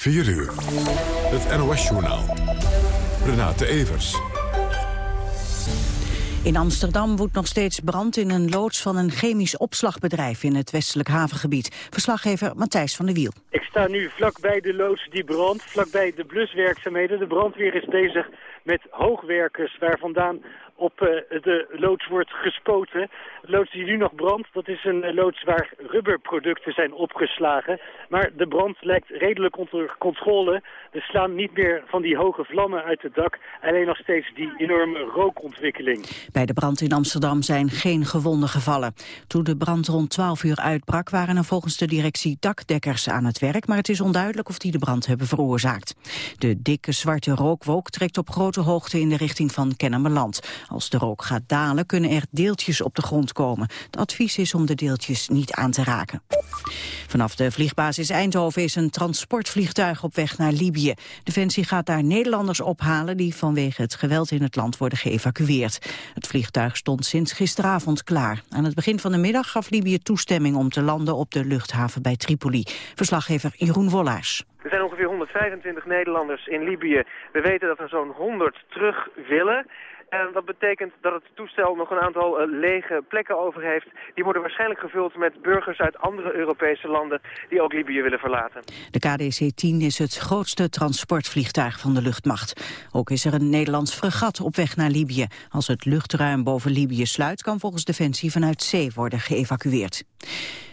4 uur. Het NOS-journaal. Renate Evers. In Amsterdam woedt nog steeds brand in een loods van een chemisch opslagbedrijf in het westelijk havengebied. Verslaggever Matthijs van der Wiel. Ik sta nu vlakbij de loods die brandt, vlakbij de bluswerkzaamheden. De brandweer is bezig met hoogwerkers waar vandaan op uh, de loods wordt gespoten. Loods die nu nog brandt, dat is een uh, loods waar rubberproducten zijn opgeslagen. Maar de brand lijkt redelijk onder controle. Er slaan niet meer van die hoge vlammen uit het dak. Alleen nog steeds die enorme rookontwikkeling. Bij de brand in Amsterdam zijn geen gewonden gevallen. Toen de brand rond 12 uur uitbrak waren er volgens de directie dakdekkers aan het werk. Maar het is onduidelijk of die de brand hebben veroorzaakt. De dikke zwarte rookwolk trekt op grote hoogte in de richting van Kennemerland. Als de rook gaat dalen kunnen er deeltjes op de grond Het advies is om de deeltjes niet aan te raken. Vanaf de vliegbasis Eindhoven is een transportvliegtuig op weg naar Libië. Defensie gaat daar Nederlanders ophalen die vanwege het geweld in het land worden geëvacueerd. Het vliegtuig stond sinds gisteravond klaar. Aan het begin van de middag gaf Libië toestemming om te landen op de luchthaven bij Tripoli. Verslaggever Jeroen Wollaars. Er zijn ongeveer 125 Nederlanders in Libië. We weten dat er zo'n 100 terug willen. En dat betekent dat het toestel nog een aantal uh, lege plekken over heeft. Die worden waarschijnlijk gevuld met burgers uit andere Europese landen die ook Libië willen verlaten. De KDC-10 is het grootste transportvliegtuig van de luchtmacht. Ook is er een Nederlands fregat op weg naar Libië. Als het luchtruim boven Libië sluit kan volgens Defensie vanuit zee worden geëvacueerd.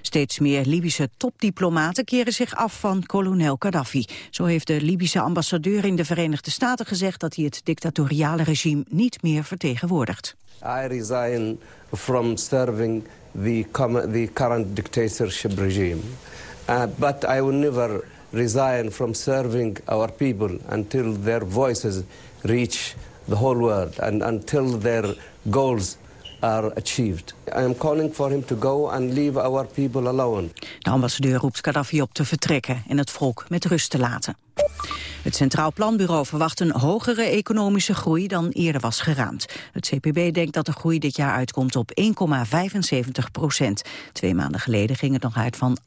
Steeds meer Libische topdiplomaten keren zich af van kolonel Gaddafi. Zo heeft de Libische ambassadeur in de Verenigde Staten gezegd dat hij het dictatoriale regime niet meer vertegenwoordigt. I resign from serving the, the current dictatorship regime. Uh, but I will never resign from serving our people until their voices reach the whole world and until their goals are achieved. I calling for him to go and leave our people alone. De ambassadeur roept Gaddafi op te vertrekken en het volk met rust te laten. Het Centraal Planbureau verwacht een hogere economische groei dan eerder was geraamd. Het CPB denkt dat de groei dit jaar uitkomt op 1,75 procent. Twee maanden geleden ging het nog uit van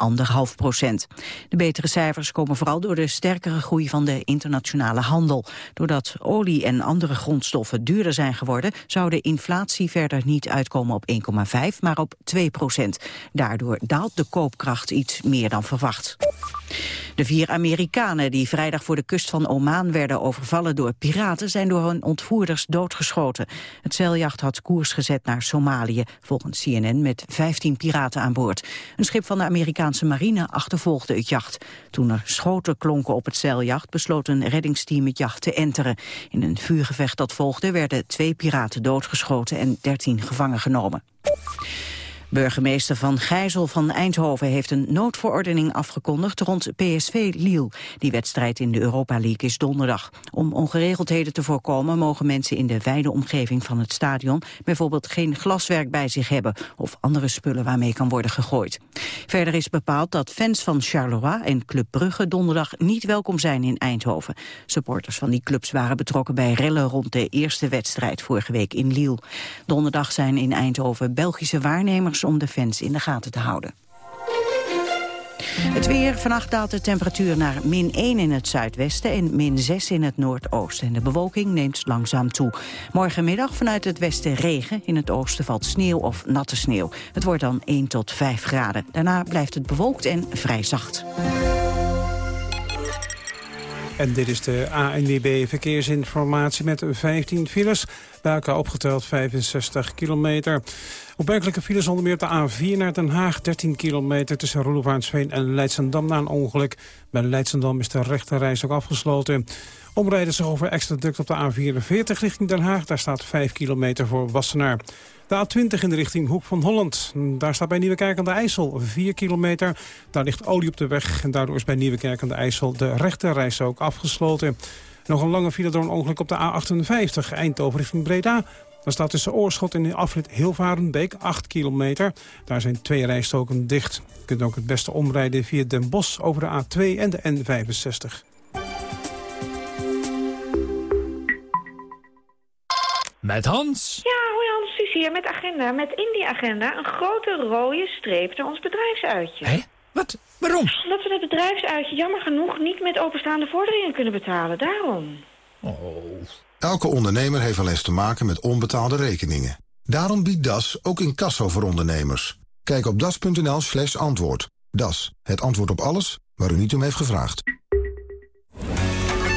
1,5 procent. De betere cijfers komen vooral door de sterkere groei van de internationale handel. Doordat olie en andere grondstoffen duurder zijn geworden... zou de inflatie verder niet uitkomen op 1,5, maar op 2 procent. Daardoor daalt de koopkracht iets meer dan verwacht. De vier Amerikanen die vrijdag voor de kust van Oman werden overvallen door piraten zijn door hun ontvoerders doodgeschoten. Het zeiljacht had koers gezet naar Somalië, volgens CNN met 15 piraten aan boord. Een schip van de Amerikaanse marine achtervolgde het jacht. Toen er schoten klonken op het zeiljacht besloot een reddingsteam het jacht te enteren. In een vuurgevecht dat volgde werden twee piraten doodgeschoten en 13 gevangen genomen. Burgemeester Van Gijzel van Eindhoven heeft een noodverordening afgekondigd rond PSV Lille. Die wedstrijd in de Europa League is donderdag. Om ongeregeldheden te voorkomen mogen mensen in de wijde omgeving van het stadion bijvoorbeeld geen glaswerk bij zich hebben of andere spullen waarmee kan worden gegooid. Verder is bepaald dat fans van Charleroi en Club Brugge donderdag niet welkom zijn in Eindhoven. Supporters van die clubs waren betrokken bij rellen rond de eerste wedstrijd vorige week in Lille. Donderdag zijn in Eindhoven Belgische waarnemers om de fans in de gaten te houden. Het weer. Vannacht daalt de temperatuur naar min 1 in het zuidwesten en min 6 in het noordoosten. En de bewolking neemt langzaam toe. Morgenmiddag vanuit het westen regen. In het oosten valt sneeuw of natte sneeuw. Het wordt dan 1 tot 5 graden. Daarna blijft het bewolkt en vrij zacht. En dit is de ANWB Verkeersinformatie met 15 files. Bij opgeteld 65 kilometer. Opmerkelijke files onder meer op de A4 naar Den Haag. 13 kilometer tussen Roelofarensveen en Leidsendam na een ongeluk. Bij Leidsendam is de rechterreis ook afgesloten. Omrijden zich over extra druk op de A44 richting Den Haag. Daar staat 5 kilometer voor Wassenaar. De A20 in de richting Hoek van Holland. Daar staat bij Nieuwekerk aan de IJssel 4 kilometer. Daar ligt olie op de weg en daardoor is bij Nieuwekerk aan de IJssel de rechterreis afgesloten. Nog een lange file door een ongeluk op de A58 Eindhoven richting Breda. Dan staat tussen Oorschot en de afrit Hilvarenbeek 8 kilometer. Daar zijn twee rijstoken dicht. Je kunt ook het beste omrijden via Den Bosch over de A2 en de N65. Met Hans. Ja, hoi Hans, Suus hier met agenda. Met in die agenda een grote rode streep naar ons bedrijfsuitje. Hé? Wat? Waarom? Omdat we het bedrijfsuitje jammer genoeg niet met openstaande vorderingen kunnen betalen. Daarom. Oh. Elke ondernemer heeft wel eens te maken met onbetaalde rekeningen. Daarom biedt DAS ook incasso voor ondernemers. Kijk op das.nl slash antwoord. DAS, het antwoord op alles waar u niet om heeft gevraagd.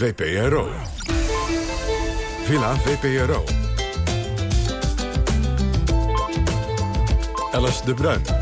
VPRO. Villa VPRO. Alice de Bruin.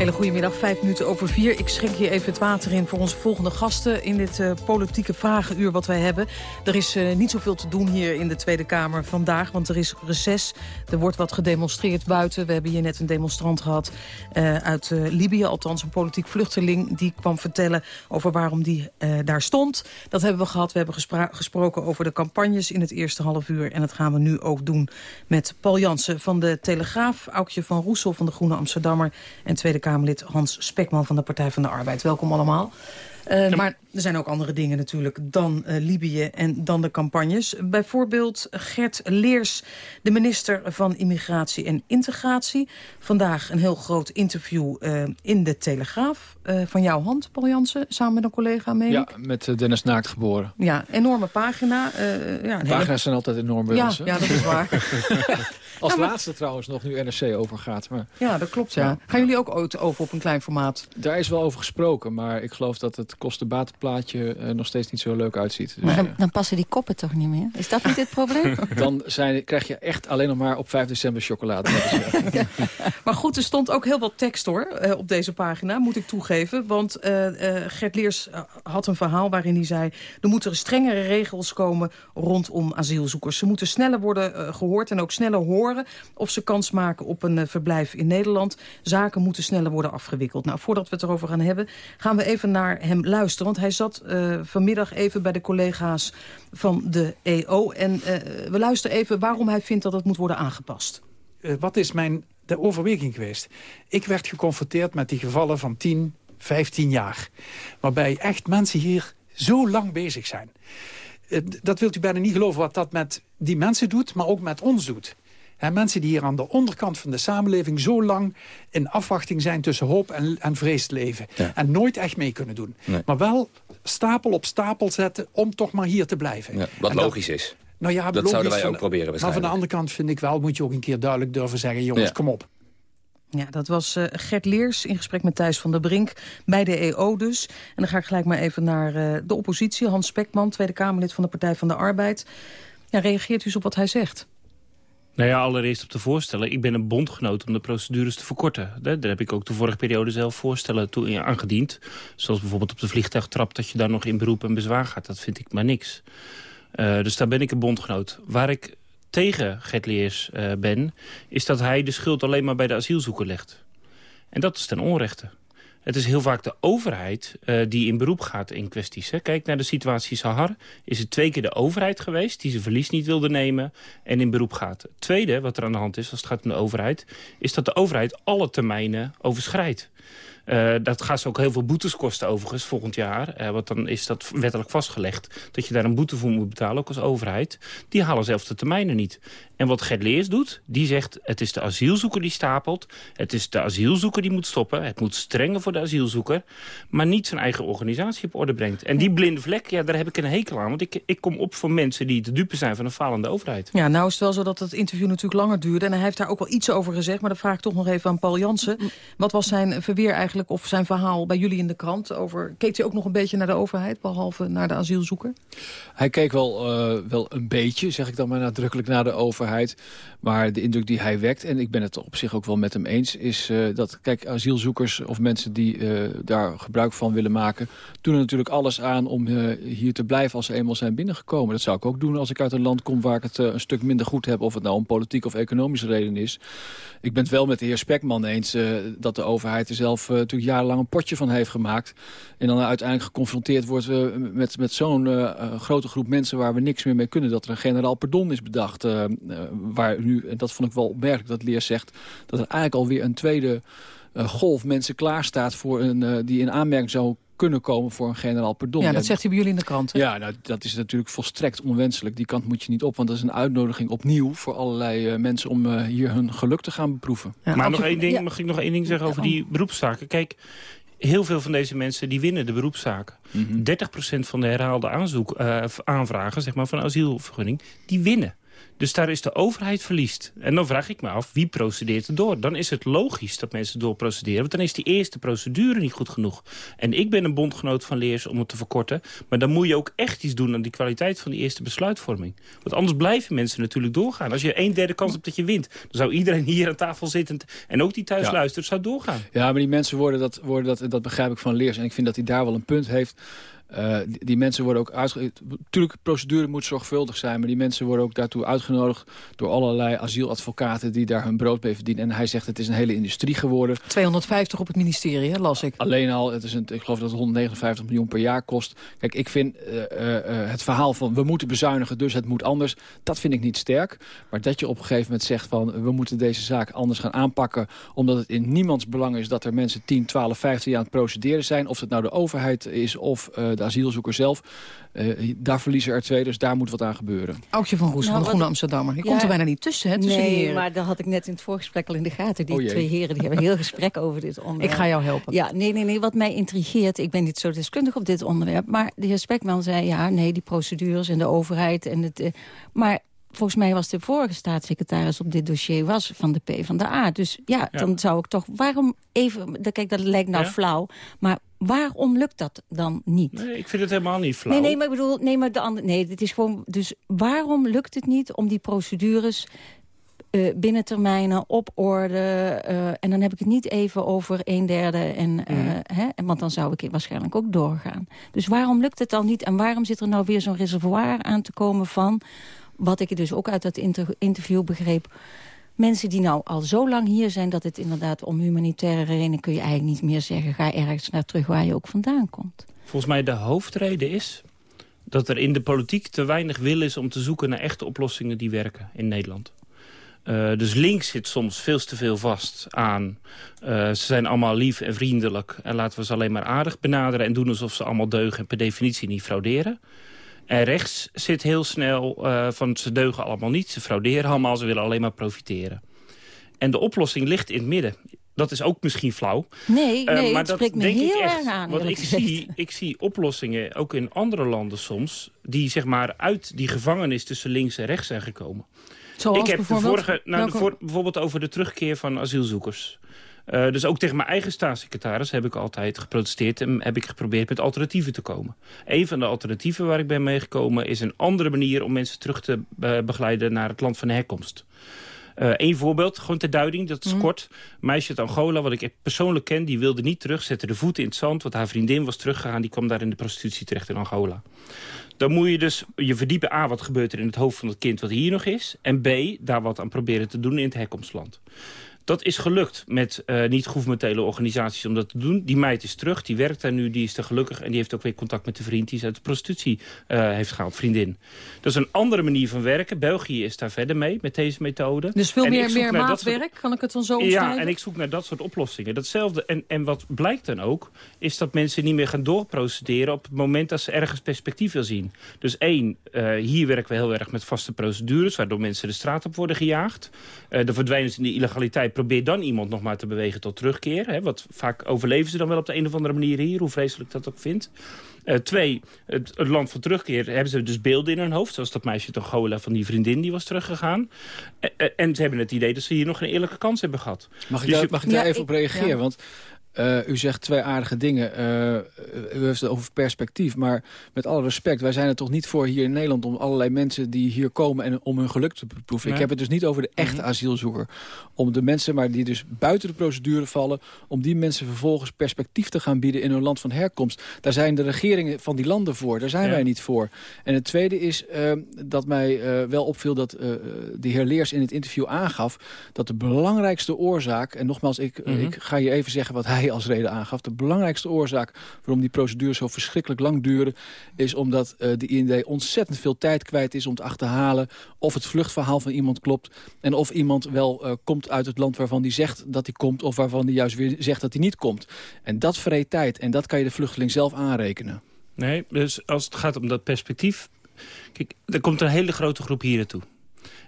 Hele goede middag, vijf minuten over vier. Ik schenk hier even het water in voor onze volgende gasten... in dit uh, politieke vragenuur wat wij hebben. Er is uh, niet zoveel te doen hier in de Tweede Kamer vandaag... want er is reces, er wordt wat gedemonstreerd buiten. We hebben hier net een demonstrant gehad uh, uit Libië... althans een politiek vluchteling, die kwam vertellen... over waarom die daar stond. Dat hebben we gehad. We hebben gespro gesproken over de campagnes in het eerste half uur... en dat gaan we nu ook doen met Paul Jansen van de Telegraaf... Aukje van Roesel van de Groene Amsterdammer... en Tweede Kamer Kamerlid Hans Spekman van de Partij van de Arbeid. Welkom allemaal. Uh, maar er zijn ook andere dingen natuurlijk dan uh, Libië en dan de campagnes. Bijvoorbeeld Gert Leers, de minister van Immigratie en Integratie. Vandaag een heel groot interview uh, in de Telegraaf. van jouw hand, Paul Jansen, samen met een collega, mee. Ja, met Dennis Naakt geboren. Ja, enorme pagina. ja, Pagina's hele... zijn altijd enorm bij ja, ons, hè? Ja, dat is waar. Als nou, laatste trouwens nog nu NRC overgaat. Maar... Ja, dat klopt, ja. Gaan jullie ook over op een klein formaat? Daar is wel over gesproken, maar ik geloof dat het kostenbatenplaatje uh, nog steeds niet zo leuk uitziet. Dus, maar dan, dan, passen die koppen toch niet meer? Is dat niet het probleem? dan zijn, krijg je echt alleen nog maar op 5 december chocolade. ja. Maar goed, er stond ook heel wat tekst hoor uh, op deze pagina, moet ik toegeven. Want uh, Gert Leers had een verhaal waarin hij zei... er moeten strengere regels komen rondom asielzoekers. Ze moeten sneller worden gehoord en ook sneller horen... of ze kans maken op een verblijf in Nederland. Zaken moeten sneller worden afgewikkeld. Nou, voordat we het erover gaan hebben, gaan we even naar hem luisteren. Want hij zat uh, vanmiddag even bij de collega's van de EO. En uh, we luisteren even waarom hij vindt dat het moet worden aangepast. Wat is mijn de overweging geweest? Ik werd geconfronteerd met die gevallen van 10, 15 jaar. Waarbij echt mensen hier zo lang bezig zijn. dat wilt u bijna niet geloven wat dat met die mensen doet, maar ook met ons doet. He, mensen die hier aan de onderkant van de samenleving zo lang in afwachting zijn tussen hoop en, en vrees leven. Ja. En nooit echt mee kunnen doen. Nee. Maar wel stapel op stapel zetten om toch maar hier te blijven. Ja, wat en logisch dat, is. Nou ja, dat logisch zouden wij van, ook proberen Maar van de andere kant vind ik wel, moet je ook een keer duidelijk durven zeggen... jongens, ja. kom op. Ja, dat was uh, Gert Leers in gesprek met Thijs van der Brink bij de EO dus. En dan ga ik gelijk maar even naar uh, de oppositie. Hans Spekman, Tweede Kamerlid van de Partij van de Arbeid. Ja, reageert u eens op wat hij zegt? Nou ja, allereerst op de voorstellen. Ik ben een bondgenoot om de procedures te verkorten. Daar heb ik ook de vorige periode zelf voorstellen toe aangediend. Zoals bijvoorbeeld op de vliegtuigtrap dat je daar nog in beroep en bezwaar gaat. Dat vind ik maar niks. Uh, dus daar ben ik een bondgenoot. Waar ik tegen Gert Leers uh, ben, is dat hij de schuld alleen maar bij de asielzoeker legt. En dat is ten onrechte. Het is heel vaak de overheid uh, die in beroep gaat in kwesties. Hè. Kijk naar de situatie Sahar. Is het twee keer de overheid geweest die zijn verlies niet wilde nemen en in beroep gaat. Het tweede wat er aan de hand is als het gaat om de overheid... is dat de overheid alle termijnen overschrijdt. Uh, dat gaat ze ook heel veel boetes kosten overigens volgend jaar. Uh, want dan is dat wettelijk vastgelegd dat je daar een boete voor moet betalen, ook als overheid. Die halen zelfs de termijnen niet. En wat Gert Leers doet, die zegt het is de asielzoeker die stapelt. Het is de asielzoeker die moet stoppen. Het moet strenger voor de asielzoeker. Maar niet zijn eigen organisatie op orde brengt. En die blinde vlek, ja, daar heb ik een hekel aan. Want ik, ik kom op voor mensen die te dupe zijn van een falende overheid. Ja, nou is het wel zo dat het interview natuurlijk langer duurde. En hij heeft daar ook wel iets over gezegd. Maar dan vraag ik toch nog even aan Paul Jansen. Wat was zijn verweer eigenlijk Of zijn verhaal bij jullie in de krant over... Keek hij ook nog een beetje naar de overheid, behalve naar de asielzoeker? Hij keek wel, uh, wel een beetje, zeg ik dan maar nadrukkelijk, naar de overheid. Maar de indruk die hij wekt, en ik ben het op zich ook wel met hem eens... is uh, dat, kijk, asielzoekers of mensen die uh, daar gebruik van willen maken... doen er natuurlijk alles aan om hier te blijven als ze eenmaal zijn binnengekomen. Dat zou ik ook doen als ik uit een land kom waar ik het een stuk minder goed heb... of het nou om politiek of economische reden is. Ik ben het wel met de heer Spekman eens dat de overheid er zelf natuurlijk jarenlang een potje van heeft gemaakt. En dan uiteindelijk geconfronteerd wordt met, met zo'n grote groep mensen... waar we niks meer mee kunnen. Dat er een generaal pardon is bedacht. waar nu, en dat vond ik wel opmerkelijk dat Leer zegt... dat er eigenlijk alweer een tweede golf mensen klaarstaat... Voor een, die in aanmerking zou kunnen komen voor een generaal pardon. Ja, dat zegt hij bij jullie in de krant. Hè? Ja, nou, dat is natuurlijk volstrekt onwenselijk. Die kant moet je niet op, want dat is een uitnodiging opnieuw... voor allerlei uh, mensen om uh, hier hun geluk te gaan beproeven. Ja, maar nog één ding, ja. mag ik nog één ding zeggen over die beroepszaken? Kijk, heel veel van deze mensen die winnen de beroepszaken. Mm -hmm. 30% van de herhaalde aanzoek, uh, aanvragen zeg maar, van asielvergunning, die winnen. Dus daar is de overheid verliest. En dan vraag ik me af, wie procedeert er door? Dan is het logisch dat mensen doorprocederen. Want dan is die eerste procedure niet goed genoeg. En ik ben een bondgenoot van leers om het te verkorten. Maar dan moet je ook echt iets doen aan die kwaliteit van die eerste besluitvorming. Want anders blijven mensen natuurlijk doorgaan. Als je een derde kans hebt dat je wint... dan zou iedereen hier aan tafel zittend en ook die thuis ja. luistert, zou doorgaan. Ja, maar die mensen worden dat, worden dat, dat begrijp ik van leers. En ik vind dat hij daar wel een punt heeft... Uh, die, die, mensen worden ook uitgenodigd. Natuurlijk, de procedure moet zorgvuldig zijn... maar die mensen worden ook daartoe uitgenodigd... door allerlei asieladvocaten die daar hun brood mee verdienen. En hij zegt het is een hele industrie geworden. 250 op het ministerie, hè, las ik. Alleen al, het is een, ik geloof dat het 159 miljoen per jaar kost. Kijk, ik vind uh, uh, het verhaal van we moeten bezuinigen, dus het moet anders... dat vind ik niet sterk. Maar dat je op een gegeven moment zegt van... we moeten deze zaak anders gaan aanpakken... omdat het in niemands belang is dat er mensen 10, 12, 15 jaar aan het procederen zijn... of het nou de overheid is of de asielzoeker zelf. Uh, daar verliezen er twee, dus daar moet wat aan gebeuren. Aukje van Roes nou, van de Groene Amsterdammer. Je ja, komt er bijna niet tussen, hè? Tussen nee, maar dat had ik net in het voorgesprek al in de gaten. Die oh twee heren die hebben een heel gesprek over dit onderwerp. Ik ga jou helpen. Ja, nee, nee, nee. Wat mij intrigeert, ik ben niet zo deskundig op dit onderwerp... maar de heer Spekman zei, ja, nee, die procedures en de overheid... en het, uh, maar volgens mij was de vorige staatssecretaris op dit dossier was van de P van de A. Dus ja, ja, dan zou ik toch... Waarom even... Kijk, dat lijkt nou ja? flauw. Maar waarom lukt dat dan niet? Nee, ik vind het helemaal niet flauw. Nee, nee maar ik bedoel... Nee, maar de andere, nee, dit is gewoon... Dus waarom lukt het niet om die procedures... Uh, binnen termijnen, op orde. Uh, en dan heb ik het niet even over een derde. En, uh, mm. hè, want dan zou ik waarschijnlijk ook doorgaan. Dus waarom lukt het dan niet? En waarom zit er nou weer zo'n reservoir aan te komen van wat ik dus ook uit dat inter interview begreep... mensen die nou al zo lang hier zijn... dat het inderdaad om humanitaire redenen kun je eigenlijk niet meer zeggen... ga ergens naar terug waar je ook vandaan komt. Volgens mij de hoofdreden is dat er in de politiek te weinig wil is... om te zoeken naar echte oplossingen die werken in Nederland. Uh, dus links zit soms veel te veel vast aan... Uh, ze zijn allemaal lief en vriendelijk... en laten we ze alleen maar aardig benaderen... en doen alsof ze allemaal deugen en per definitie niet frauderen. En rechts zit heel snel uh, van ze deugen allemaal niet. Ze frauderen allemaal, ze willen alleen maar profiteren. En de oplossing ligt in het midden. Dat is ook misschien flauw. Nee, nee uh, maar dat spreekt me heel erg aan. Want ik zie, ik zie oplossingen, ook in andere landen soms... die zeg maar uit die gevangenis tussen links en rechts zijn gekomen. Zoals ik heb bijvoorbeeld? De vorige, nou, de voor, bijvoorbeeld over de terugkeer van asielzoekers. Uh, dus ook tegen mijn eigen staatssecretaris heb ik altijd geprotesteerd... en heb ik geprobeerd met alternatieven te komen. Een van de alternatieven waar ik ben meegekomen... is een andere manier om mensen terug te uh, begeleiden naar het land van herkomst. Eén uh, voorbeeld, gewoon ter duiding, dat is mm. kort. Een meisje uit Angola, wat ik persoonlijk ken, die wilde niet terug. Zette de voeten in het zand, want haar vriendin was teruggegaan. Die kwam daar in de prostitutie terecht in Angola. Dan moet je dus je verdiepen, A, wat gebeurt er in het hoofd van het kind wat hier nog is. En B, daar wat aan proberen te doen in het herkomstland. Dat is gelukt met uh, niet-governementele organisaties om dat te doen. Die meid is terug, die werkt daar nu, die is er gelukkig... en die heeft ook weer contact met de vriend die ze uit de prostitutie uh, heeft gehaald, vriendin. Dat is een andere manier van werken. België is daar verder mee, met deze methode. Dus veel en meer, meer maatwerk, soort... kan ik het dan zo omschrijven? Ja, en ik zoek naar dat soort oplossingen. Datzelfde, en, en wat blijkt dan ook, is dat mensen niet meer gaan doorprocederen... op het moment dat ze ergens perspectief wil zien. Dus één, uh, hier werken we heel erg met vaste procedures... waardoor mensen de straat op worden gejaagd. de verdwijnen in de illegaliteit probeer dan iemand nog maar te bewegen tot terugkeer. Hè, wat vaak overleven ze dan wel op de een of andere manier hier, hoe vreselijk dat ook vindt. Uh, twee, het, het, land van terugkeer hebben ze dus beelden in hun hoofd. Zoals dat meisje toch Gola van die vriendin die was teruggegaan. En, en ze hebben het idee dat ze hier nog een eerlijke kans hebben gehad. Mag ik, dus daar, mag ik daar ja, even op reageren? Ja. Want Uh, u zegt twee aardige dingen. Uh, u heeft het over perspectief. Maar met alle respect, wij zijn er toch niet voor hier in Nederland... om allerlei mensen die hier komen en om hun geluk te beproeven. Nee. Ik heb het dus niet over de echte mm -hmm. asielzoeker. Om de mensen maar die dus buiten de procedure vallen... om die mensen vervolgens perspectief te gaan bieden in hun land van herkomst. Daar zijn de regeringen van die landen voor. Daar zijn ja. wij niet voor. En het tweede is uh, dat mij wel opviel dat de heer Leers in het interview aangaf... dat de belangrijkste oorzaak... en nogmaals, ik, mm -hmm. ik ga je even zeggen wat hij als reden aangaf. De belangrijkste oorzaak waarom die procedures zo verschrikkelijk lang duren... is omdat uh, de IND ontzettend veel tijd kwijt is om te achterhalen... of het vluchtverhaal van iemand klopt... en of iemand wel uh, komt uit het land waarvan hij zegt dat hij komt... of waarvan hij juist weer zegt dat hij niet komt. En dat vreet tijd en dat kan je de vluchteling zelf aanrekenen. Nee, dus als het gaat om dat perspectief... Kijk, er komt een hele grote groep hier naartoe.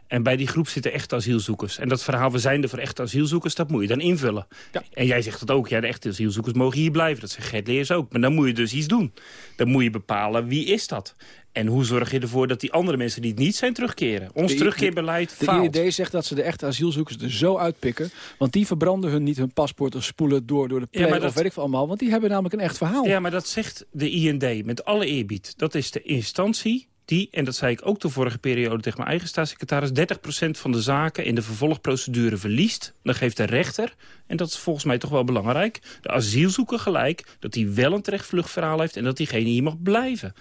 En bij die groep zitten echte asielzoekers. En dat verhaal, we zijn er voor echte asielzoekers, dat moet je dan invullen. Ja. En jij zegt het ook, ja, de echte asielzoekers mogen hier blijven. Dat zegt Gert Leers ook. Maar dan moet je dus iets doen. Dan moet je bepalen, wie is dat? En hoe zorg je ervoor dat die andere mensen die het niet zijn terugkeren? Ons de, terugkeerbeleid de, faalt. De IED zegt dat ze de echte asielzoekers er zo uitpikken. Want die verbranden hun niet hun paspoort of spoelen door, door de play ja, dat, of weet ik veel allemaal. Want die hebben namelijk een echt verhaal. Ja, maar dat zegt de IND met alle eerbied. Dat is de instantie en dat zei ik ook de vorige periode tegen mijn eigen staatssecretaris... 30% van de zaken in de vervolgprocedure verliest. Dan geeft de rechter, en dat is volgens mij toch wel belangrijk... de asielzoeker gelijk dat hij wel een terecht vluchtverhaal heeft... en dat diegene hier mag blijven.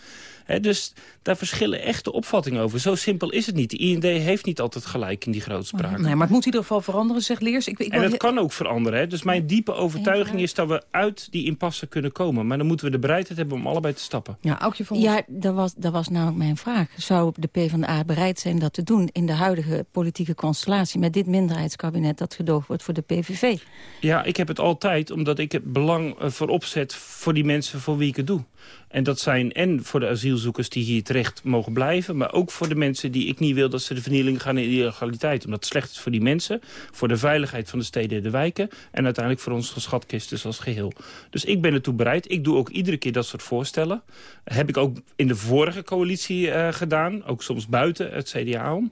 He, dus daar verschillen echt de opvattingen over. Zo simpel is het niet. De IND heeft niet altijd gelijk in die grootspraak. Nee, maar het moet in ieder geval veranderen, zegt Leers. Ik, ik en het kan ook veranderen. Hè? Dus mijn diepe overtuiging is dat we uit die impasse kunnen komen. Maar dan moeten we de bereidheid hebben om allebei te stappen. Ja, Aukje van ja dat, was, dat was namelijk mijn vraag. Zou de PvdA bereid zijn dat te doen in de huidige politieke constellatie... met dit minderheidskabinet dat gedoogd wordt voor de PVV? Ja, ik heb het altijd, omdat ik het belang voorop zet voor die mensen voor wie ik het doe. En dat zijn en voor de asielzoekers die hier terecht mogen blijven... maar ook voor de mensen die ik niet wil dat ze de vernieling gaan in illegaliteit. Omdat het slecht is voor die mensen, voor de veiligheid van de steden en de wijken... en uiteindelijk voor onze schatkisten als geheel. Dus ik ben ertoe bereid. Ik doe ook iedere keer dat soort voorstellen. Heb ik ook in de vorige coalitie uh, gedaan, ook soms buiten het CDA om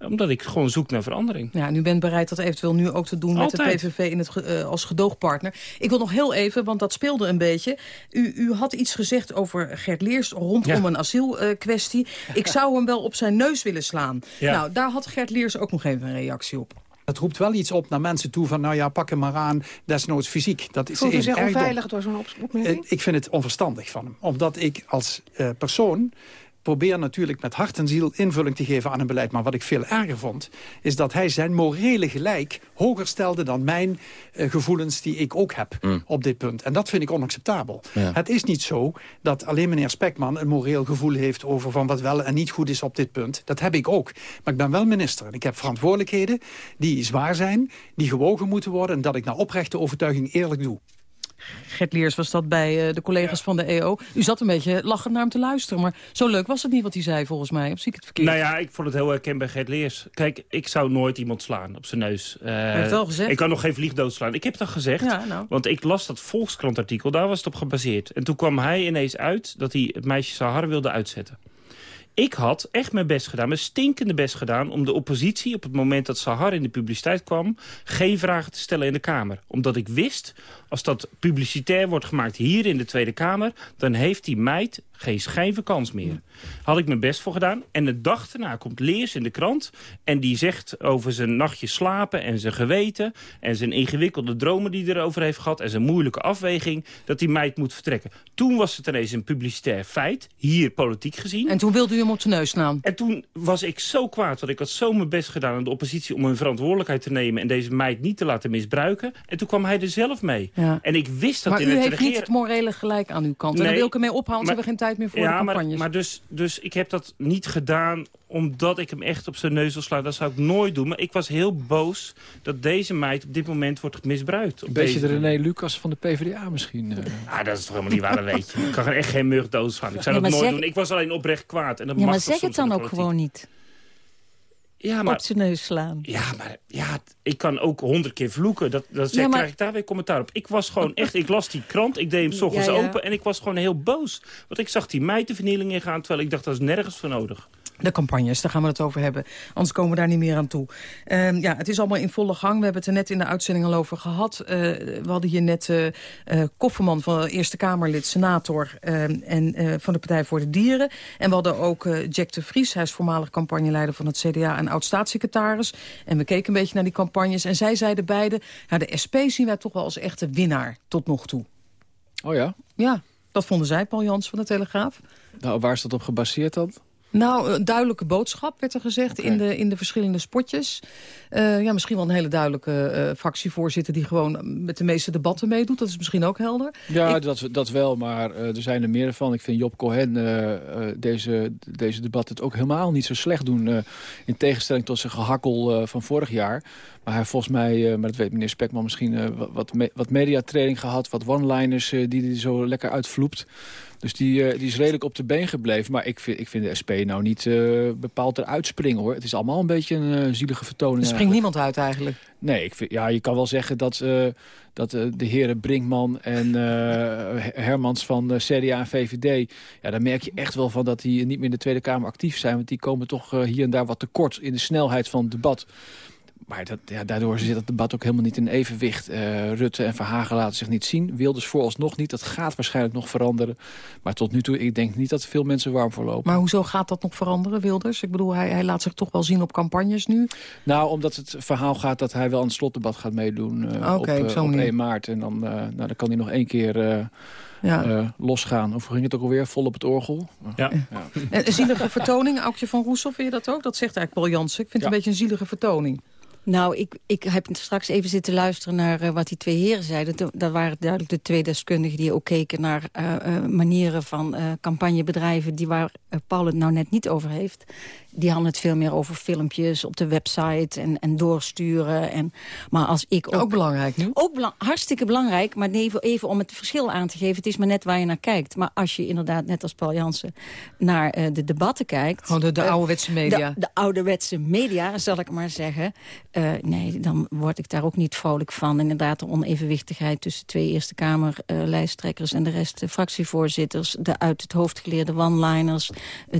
omdat ik gewoon zoek naar verandering. Ja, u bent bereid dat eventueel nu ook te doen Altijd. met de PVV in het, uh, als gedoogpartner. Ik wil nog heel even, want dat speelde een beetje. U, u had iets gezegd over Gert Leers rondom ja. een asielkwestie. Uh, ik zou hem wel op zijn neus willen slaan. Ja. Nou, daar had Gert Leers ook nog even een reactie op. Het roept wel iets op naar mensen toe van, nou ja, pak hem maar aan, desnoods fysiek. Dat is Voelt u zich onveilig door zo'n opmerking? Ik vind het onverstandig van hem. Omdat ik als uh, persoon probeer natuurlijk met hart en ziel invulling te geven aan een beleid. Maar wat ik veel erger vond, is dat hij zijn morele gelijk hoger stelde dan mijn uh, gevoelens die ik ook heb mm. op dit punt. En dat vind ik onacceptabel. Ja. Het is niet zo dat alleen meneer Spekman een moreel gevoel heeft over van wat wel en niet goed is op dit punt. Dat heb ik ook. Maar ik ben wel minister en ik heb verantwoordelijkheden die zwaar zijn, die gewogen moeten worden en dat ik naar oprechte overtuiging eerlijk doe. Gert Leers was dat bij uh, de collega's ja. van de EO. U zat een beetje lachend naar hem te luisteren. Maar zo leuk was het niet wat hij zei volgens mij. Of zie ik het verkeerd? Nou ja, ik vond het heel herkenbaar Gert Leers. Kijk, ik zou nooit iemand slaan op zijn neus. Uh, hij heeft wel gezegd. Ik kan nog geen vliegdood slaan. Ik heb dat gezegd. Ja, nou. Want ik las dat Volkskrantartikel. Daar was het op gebaseerd. En toen kwam hij ineens uit dat hij het meisje Sahar wilde uitzetten. Ik had echt mijn best gedaan, mijn stinkende best gedaan... om de oppositie op het moment dat Sahar in de publiciteit kwam... geen vragen te stellen in de Kamer. Omdat ik wist, als dat publicitair wordt gemaakt hier in de Tweede Kamer... dan heeft die meid geen schijnve kans meer. Had ik mijn best voor gedaan. En de dag daarna komt Leers in de krant... en die zegt over zijn nachtje slapen en zijn geweten... en zijn ingewikkelde dromen die hij erover heeft gehad... en zijn moeilijke afweging, dat die meid moet vertrekken. Toen was het ineens een publicitair feit, hier politiek gezien. En toen wilde u hem op neus? En toen was ik zo kwaad, want ik had zo mijn best gedaan... aan de oppositie om een verantwoordelijkheid te nemen... en deze meid niet te laten misbruiken. En toen kwam hij er zelf mee. Ja. En ik wist dat maar in u het heeft niet het morele gelijk aan uw kant. Nee, en daar wil ik ermee ophouden, we hebben geen tijd meer voor ja, de campagnes. Maar, maar dus, dus ik heb dat niet gedaan omdat ik hem echt op zijn neus wil slaan. Dat zou ik nooit doen. Maar ik was heel boos dat deze meid op dit moment wordt misbruikt. Een beetje de René Lucas van de PvdA misschien. Uh. Ah, dat is toch helemaal niet waar, dat weet je. Ik kan echt geen mug doodslaan. Ik zou dat nooit zeg... doen. Ik was alleen oprecht kwaad. En dat ja, mag maar zeg het dan ook gewoon niet. Ja, maar, op zijn neus slaan. Ja, maar ja, ik kan ook honderd keer vloeken. Dat, dat ja, maar... krijg ik daar weer commentaar op. Ik was gewoon echt, ik las die krant, ik deed hem s ochtends ja, ja. open... en ik was gewoon heel boos. Want ik zag die meid de vernieling ingaan... terwijl ik dacht, dat is nergens voor nodig. De campagnes, daar gaan we het over hebben. Anders komen we daar niet meer aan toe. Ehm, ja, het is allemaal in volle gang. We hebben het er net in de uitzending al over gehad. Uh, we hadden hier net uh, uh, Kofferman van de Eerste Kamerlid, senator... Ehm, en van de Partij voor de Dieren. En we hadden ook Jack de Vries. Hij is voormalig campagneleider van het CDA en oud-staatssecretaris. En we keken een beetje naar die campagnes. En zij zeiden beide, ja, de SP zien wij toch wel als echte winnaar tot nog toe. Oh ja? Ja, dat vonden zij, Paul Jans van de Telegraaf. Nou, waar is dat op gebaseerd dan? Nou, een duidelijke boodschap werd er gezegd in, de, in de verschillende spotjes. Uh, ja, misschien wel een hele duidelijke uh, fractievoorzitter... die gewoon met de meeste debatten meedoet. Dat is misschien ook helder. Ja, Ik... dat, dat wel, maar uh, er zijn er meer van. Ik vind Job Cohen deze, deze debat het ook helemaal niet zo slecht doen... in tegenstelling tot zijn gehakkel van vorig jaar. Maar hij heeft volgens mij, maar dat weet meneer Spekman misschien... wat, me, wat mediatraining gehad, wat one-liners die hij zo lekker uitvloept. Dus die, uh, die is redelijk op de been gebleven. Maar ik vind, ik vind de SP nou niet uh, bepaald eruit springen, hoor. Het is allemaal een beetje een uh, zielige vertoning. Er springt niemand uit eigenlijk? Nee, ik vind, ja, je kan wel zeggen dat, dat de heren Brinkman en Hermans van CDA en VVD... Ja, daar merk je echt wel van dat die niet meer in de Tweede Kamer actief zijn. Want die komen toch hier en daar wat tekort in de snelheid van het debat. Maar dat, ja, daardoor zit het debat ook helemaal niet in evenwicht. Uh, Rutte en Verhagen laten zich niet zien. Wilders vooralsnog niet. Dat gaat waarschijnlijk nog veranderen. Maar tot nu toe, ik denk niet dat veel mensen warm voor lopen. Maar hoezo gaat dat nog veranderen, Wilders? Ik bedoel, hij, hij laat zich toch wel zien op campagnes nu? Nou, omdat het verhaal gaat dat hij wel aan het slotdebat gaat meedouen uh, okay, op, uh, op 1 maart. En dan, nou, dan kan hij nog één keer... Ja. losgaan. Of ging het ook alweer? Vol op het orgel? Ja. ja. En een zielige vertoning, Aukje van Roesel, vind je dat ook? Dat zegt eigenlijk Paul Jansen. Ik vind het een beetje een zielige vertoning. Nou, ik, ik heb straks even zitten luisteren naar uh, wat die twee heren zeiden. Dat waren duidelijk de twee deskundigen die ook keken naar uh, uh, manieren van campagnebedrijven... die waar Paul het nou net niet over heeft die hadden het veel meer over filmpjes op de website en, en doorsturen. En, maar als ik ook, ook belangrijk nu? Ook belang, hartstikke belangrijk, maar even, even om het verschil aan te geven. Het is maar net waar je naar kijkt. Maar als je inderdaad, net als Paul Jansen, naar uh, de debatten kijkt... Gewoon de, de uh, ouderwetse media. De, de, ouderwetse media, zal ik maar zeggen. Uh, nee, dan word ik daar ook niet vrolijk van. Inderdaad, de onevenwichtigheid tussen twee Eerste Kamerlijsttrekkers... en de rest fractievoorzitters. De uit het hoofd geleerde one-liners.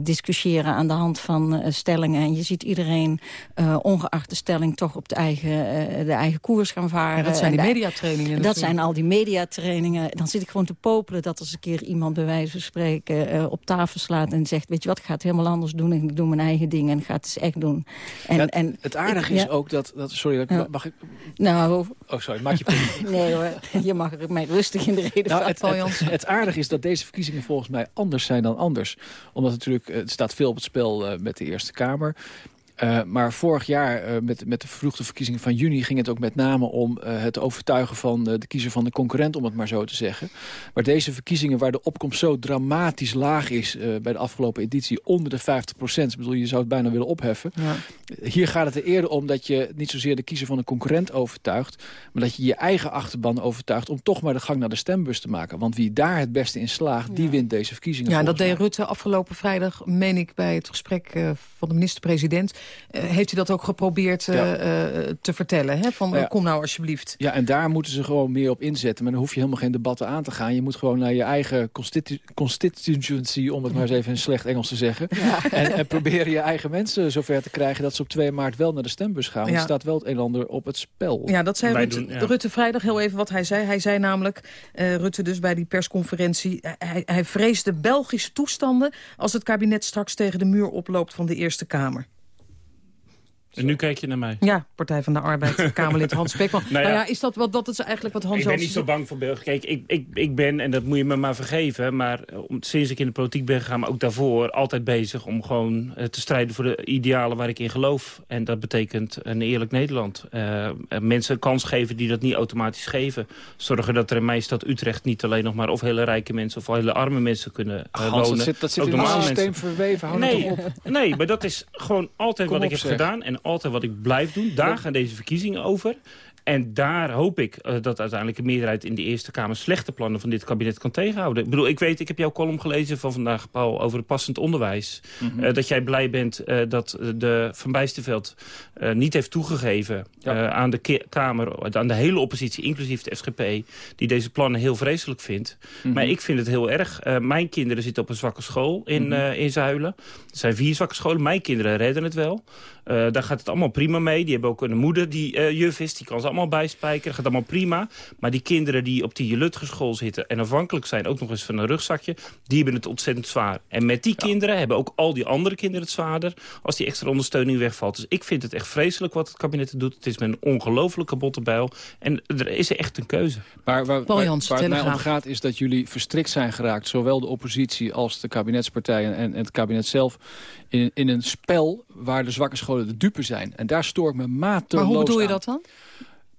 discussiëren aan de hand van stellingen. En je ziet iedereen, uh, ongeacht de stelling, toch op de eigen, uh, de eigen koers gaan varen. Ja, dat zijn die mediatrainingen. Dat zijn al die mediatrainingen. Dan zit ik gewoon te popelen dat als een keer iemand bij wijze van spreken uh, op tafel slaat en zegt, weet je wat, ik ga het helemaal anders doen en ik doe mijn eigen ding en ga het eens echt doen. En, ja, en, het aardige is ook dat, dat sorry, dat, mag ik... Nou... Oh, sorry, maak je punt. nee hoor, je mag er mij rustig in de reden nou, het, het, het, aardige is dat deze verkiezingen volgens mij anders zijn dan anders. Omdat natuurlijk, het staat veel op het spel met de Eerste Kamer. Uh, maar vorig jaar, uh, met, met de vervroegde verkiezingen van juni... ging het ook met name om uh, het overtuigen van de kiezer van de concurrent... om het maar zo te zeggen. Maar deze verkiezingen waar de opkomst zo dramatisch laag is... bij de afgelopen editie, onder de 50 procent... bedoel, je zou het bijna willen opheffen. Ja. Hier gaat het er eerder om dat je niet zozeer de kiezer van een concurrent overtuigt... maar dat je je eigen achterban overtuigt... om toch maar de gang naar de stembus te maken. Want wie daar het beste in slaagt, ja. die wint deze verkiezingen. Ja, dat deed Rutte afgelopen vrijdag, meen ik... bij het gesprek van de minister-president... Uh, heeft u dat ook geprobeerd uh, ja. uh, te vertellen? Hè? Van, ja. kom nou alsjeblieft. Ja, en daar moeten ze gewoon meer op inzetten. Maar dan hoef je helemaal geen debatten aan te gaan. Je moet gewoon naar je eigen constitu constituency, om het maar eens even in slecht Engels te zeggen. Ja. En, en, proberen je eigen mensen zover te krijgen... dat ze op 2 maart wel naar de stembus gaan. Want er staat wel het een en ander op het spel. Ja, dat zei Rutte, doen, Rutte, vrijdag heel even wat hij zei. Hij zei namelijk, Rutte dus bij die persconferentie... hij, hij vreesde Belgische toestanden als het kabinet straks tegen de muur oploopt van de Eerste Kamer. En nu kijk je naar mij. Ja, Partij van de Arbeid, Kamerlid Hans Spekman. nou, ja, nou ja, is dat, wat, dat is eigenlijk wat Hans Ik ben niet zo bang voor België. Kijk, ik, ik, ik ben, en dat moet je me maar vergeven... maar sinds ik in de politiek ben gegaan, maar ook daarvoor... altijd bezig om gewoon te strijden voor de idealen waar ik in geloof. En dat betekent een eerlijk Nederland. Uh, mensen een kans geven die dat niet automatisch geven. Zorgen dat er in mijn stad Utrecht niet alleen nog maar... of hele rijke mensen of hele arme mensen kunnen uh, Hans, wonen. Dat zit, dat zit in het systeem verweven. Hou nee, op. nee, maar dat is gewoon altijd Kom wat op, ik heb zeg. gedaan... En altijd wat ik blijf doen. Daar gaan deze verkiezingen over. En daar hoop ik uh, dat uiteindelijk een meerderheid in de Eerste Kamer... slechte plannen van dit kabinet kan tegenhouden. Ik bedoel, ik weet, ik heb jouw column gelezen van vandaag, Paul... over het passend onderwijs. Mm dat jij blij bent dat de Van Bijsterveld niet heeft toegegeven... aan de Kamer, aan de hele oppositie, inclusief de SGP... die deze plannen heel vreselijk vindt. Mhm. Maar ik vind het heel erg. mijn kinderen zitten op een zwakke school in, mm in Zuilen. Er zijn vier zwakke scholen. Mijn kinderen redden het wel. Uh, daar gaat het allemaal prima mee. Die hebben ook een moeder die uh, juf is. Die kan ze allemaal bijspijkeren. gaat allemaal prima. Maar die kinderen die op die Lutgerschool zitten... en afhankelijk zijn ook nog eens van een rugzakje... die hebben het ontzettend zwaar. En met die kinderen hebben ook al die andere kinderen het zwaarder... als die extra ondersteuning wegvalt. Dus ik vind het echt vreselijk wat het kabinet doet. Het is met een ongelofelijke bottenbijl. En er is echt een keuze. Maar waar, waar, waar het mij om gaat is dat jullie verstrikt zijn geraakt... zowel de oppositie als de kabinetspartijen en, en het kabinet zelf... In, in een spel waar de zwakke scholen de dupe zijn. En daar stoor ik me mateloos Maar hoe bedoel je aan. dat dan?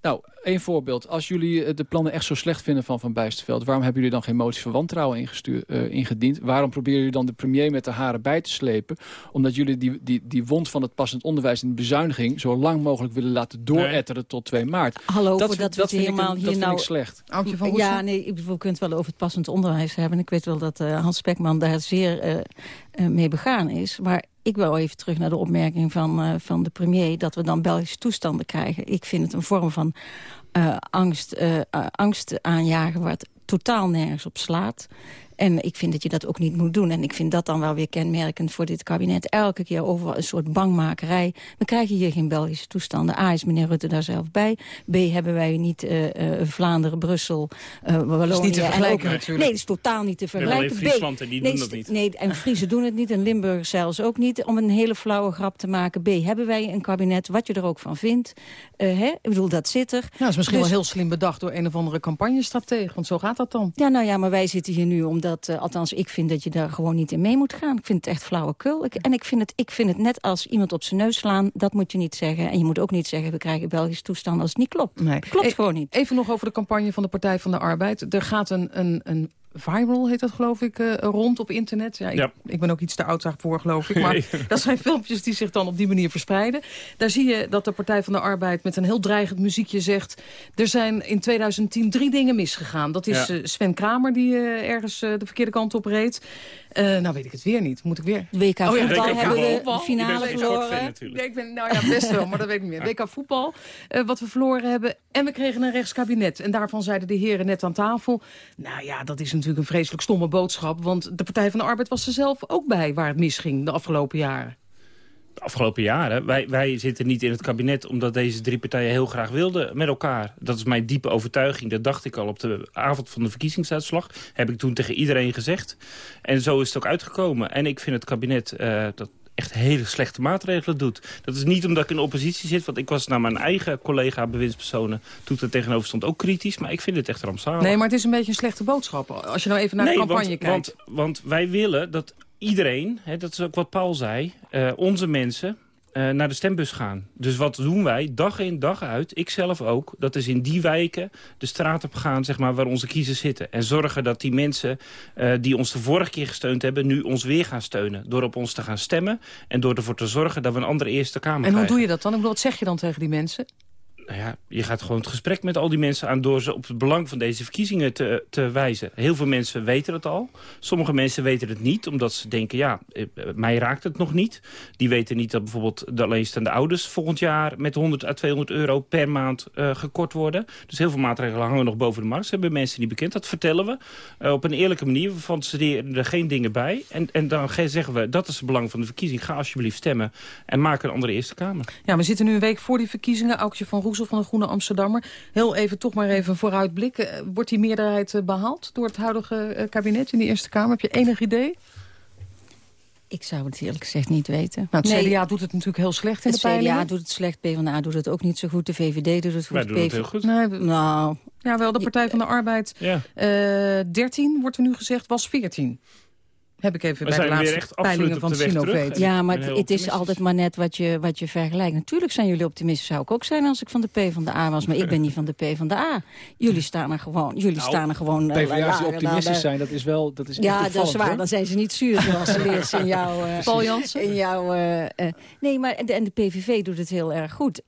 Nou, één voorbeeld. Als jullie eh, de plannen echt zo slecht vinden van Van Bijsterveld... waarom hebben jullie dan geen motie van wantrouwen uh, ingediend? Waarom proberen jullie dan de premier met de haren bij te slepen? Omdat jullie die, die, die wond van het passend onderwijs en de bezuiniging... zo lang mogelijk willen laten dooretteren tot 2 maart. Hallo, dat, dat, dat vind helemaal ik, hier dat nou... vind ik slecht. van ja, nee, ik bedoel, kunt wel over het passend onderwijs hebben. Ik weet wel dat uh, Hans Spekman daar zeer mee begaan is. Maar ik wil even terug naar de opmerking van, uh, van de premier... dat we dan Belgische toestanden krijgen. Ik vind het een vorm van uh, angst, uh, angst aanjagen... het totaal nergens op slaat. En ik vind dat je dat ook niet moet doen. En ik vind dat dan wel weer kenmerkend voor dit kabinet. Elke keer over een soort bangmakerij. We krijgen hier geen Belgische toestanden. A, is meneer Rutte daar zelf bij. B, hebben wij niet uh, uh, Vlaanderen, Brussel, uh, Wallonië. Dat is niet te vergelijken ook, natuurlijk. Nee, dat is totaal niet te vergelijken. Nee, Friesland en die nee, doen dat niet. Nee, en Friese doen het niet. En Limburg zelfs ook niet. Om een hele flauwe grap te maken. B, hebben wij een kabinet, wat je er ook van vindt. hè? Ik bedoel, dat zit er. Ja, dat is misschien dus, wel heel slim bedacht door een of andere campagnestratege. Want zo gaat dat dan. Ja, nou ja, maar wij zitten hier nu omdat dat, uh, althans ik vind dat je daar gewoon niet in mee moet gaan. Ik vind het echt flauwekul. Ik, en ik vind, het, ik vind het net als iemand op zijn neus slaan, dat moet je niet zeggen. En je moet ook niet zeggen, we krijgen Belgische toestanden als het niet klopt. Nee. Klopt e gewoon niet. Even nog over de campagne van de Partij van de Arbeid. Er gaat een, een, een viral, heet dat geloof ik, uh, rond op internet. Ja, ik, ja. ik, ben ook iets te oud voor, geloof ik. Maar dat zijn filmpjes die zich dan op die manier verspreiden. Daar zie je dat de Partij van de Arbeid met een heel dreigend muziekje zegt... er zijn in 2010 drie dingen misgegaan. Dat is ja. uh, Sven Kramer die uh, ergens de verkeerde kant op reed. nou weet ik het weer niet. Moet ik weer... WK oh, ja, voetbal hebben we de finale verloren. Nee, ik ben, nou ja, best wel, maar dat weet ik niet meer. WK voetbal, wat we verloren hebben. En we kregen een rechtskabinet. En daarvan zeiden de heren net aan tafel... nou ja, dat is natuurlijk een vreselijk stomme boodschap. Want de Partij van de Arbeid was er zelf ook bij waar het misging de afgelopen jaren. De afgelopen jaren. Wij, wij zitten niet in het kabinet omdat deze drie partijen heel graag wilden met elkaar. Dat is mijn diepe overtuiging. Dat dacht ik al op de avond van de verkiezingsuitslag. Heb ik toen tegen iedereen gezegd. En zo is het ook uitgekomen. En ik vind het kabinet, uh, dat echt hele slechte maatregelen doet. Dat is niet omdat ik in de oppositie zit, want ik was naar mijn eigen collega bewindspersonen toen het er tegenover stond ook kritisch, maar ik vind het echt rampzalig. Nee, maar het is een beetje een slechte boodschap. Als je nou even naar nee, de campagne want, kijkt. Want, want wij willen dat iedereen, hè, dat is ook wat Paul zei, uh, onze mensen uh, naar de stembus gaan. Dus wat doen wij? Dag in, dag uit. Ik zelf ook. Dat is in die wijken de straat op gaan zeg maar, waar onze kiezers zitten. En zorgen dat die mensen uh, die ons de vorige keer gesteund hebben... nu ons weer gaan steunen. Door op ons te gaan stemmen. En door ervoor te zorgen dat we een andere Eerste Kamer en krijgen. En hoe doe je dat dan? Ik bedoel, wat zeg je dan tegen die mensen? Nou ja, je gaat gewoon het gesprek met al die mensen aan... door ze op het belang van deze verkiezingen te, te wijzen. Heel veel mensen weten het al. Sommige mensen weten het niet, omdat ze denken... ja, mij raakt het nog niet. Die weten niet dat bijvoorbeeld de alleenstaande ouders... volgend jaar met 100 à 200 euro per maand uh, gekort worden. Dus heel veel maatregelen hangen nog boven de markt. Ze hebben mensen niet bekend. Dat vertellen we uh, op een eerlijke manier. We fantaseren er geen dingen bij. En, en dan zeggen we, dat is het belang van de verkiezing. Ga alsjeblieft stemmen en maak een andere Eerste Kamer. Ja, we zitten nu een week voor die verkiezingen. Aukje van Van de Groene Amsterdammer. Heel even, toch maar even vooruitblikken. Wordt die meerderheid behaald door het huidige kabinet in de Eerste Kamer? Heb je enig idee? Ik zou het eerlijk gezegd niet weten. Nou, het nee. CDA doet het natuurlijk heel slecht in het de peilingen. Het CDA doet het slecht, PvdA doet het ook niet zo goed. De VVD doet het goed. Wij doen het heel goed. Nee, nou, ja, wel de Partij van de Arbeid. Ja. Uh, 13 wordt er nu gezegd, was 14. Heb ik even We bij de laatste echt peilingen van op de weg Sinovet. terug. Ja, maar het, is altijd maar net wat je, wat je vergelijkt. Natuurlijk zijn jullie optimistisch. Zou ik ook zijn als ik van de P van de A was. Maar ik ben niet van de P van de A. Jullie staan er gewoon. Jullie Nou, staan er gewoon. eh, PvdA's die optimistisch zijn, dat is wel dat is echt Ja, dat is waar. Dan zijn ze niet zuur zoals ze leert in jouw... eh, Paul Jansen? In jouw eh, eh, nee, maar en de, en de PVV doet het heel erg goed.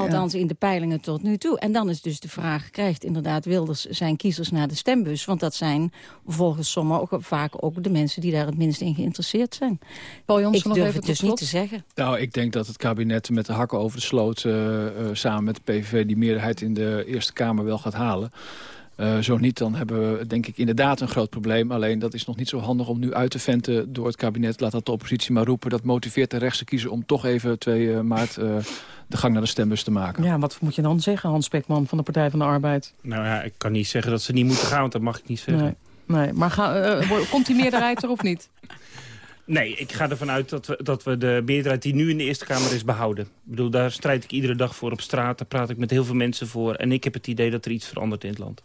Althans in de peilingen tot nu toe. En dan is dus de vraag, krijgt inderdaad Wilders zijn kiezers naar de stembus? Want dat zijn volgens sommigen ook vaak ook de mensen die daar het minst in geïnteresseerd zijn. Paul Jansen, ik nog durf even het dus niet slot. te zeggen. Nou, ik denk dat het kabinet met de hakken over de sloot... eh, eh, samen met de PVV die meerderheid in de Eerste Kamer wel gaat halen. Eh, zo niet, dan hebben we denk ik inderdaad een groot probleem. Alleen dat is nog niet zo handig om nu uit te venten door het kabinet. Laat dat de oppositie maar roepen. Dat motiveert de rechtse kiezer om toch even 2 eh, maart eh, de gang naar de stembus te maken. Ja, wat moet je dan zeggen, Hans Spekman van de Partij van de Arbeid? Nou ja, ik kan niet zeggen dat ze niet moeten gaan, want dat mag ik niet zeggen. Nee, nee. maar ga, komt die meerderheid er of niet? Nee, ik ga ervan uit dat we, dat we de meerderheid die nu in de Eerste Kamer is behouden. Ik bedoel, daar strijd ik iedere dag voor op straat. Daar praat ik met heel veel mensen voor. En ik heb het idee dat er iets verandert in het land.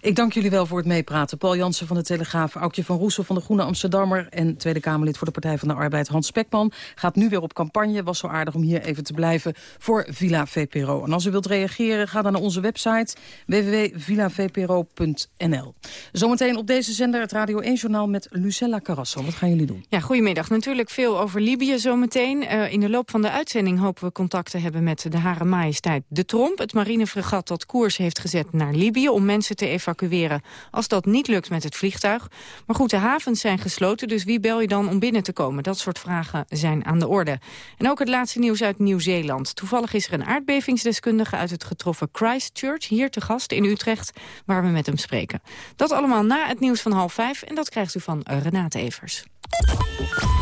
Ik dank jullie wel voor het meepraten. Paul Jansen van de Telegraaf, Aukje van Roesel van de Groene Amsterdammer... en Tweede Kamerlid voor de Partij van de Arbeid Hans Spekman... gaat nu weer op campagne. Was zo aardig om hier even te blijven voor Villa VPRO. En als u wilt reageren, ga dan naar onze website www.villavpro.nl. Zometeen op deze zender het Radio 1-journaal met Lucella Carrasso. Wat gaan jullie doen? Ja, goedemiddag. Natuurlijk veel over Libië zometeen. Eh, in de loop van de uitzending hopen we contact te hebben met de Hare Majesteit de Tromp. Het marinefregat dat koers heeft gezet naar Libië om mensen te evacueren als dat niet lukt met het vliegtuig. Maar goed, de havens zijn gesloten, dus wie bel je dan om binnen te komen? Dat soort vragen zijn aan de orde. En ook het laatste nieuws uit Nieuw-Zeeland. Toevallig is er een aardbevingsdeskundige uit het getroffen Christchurch hier te gast in Utrecht, waar we met hem spreken. Dat allemaal na het nieuws van half vijf en dat krijgt u van Renate Evers.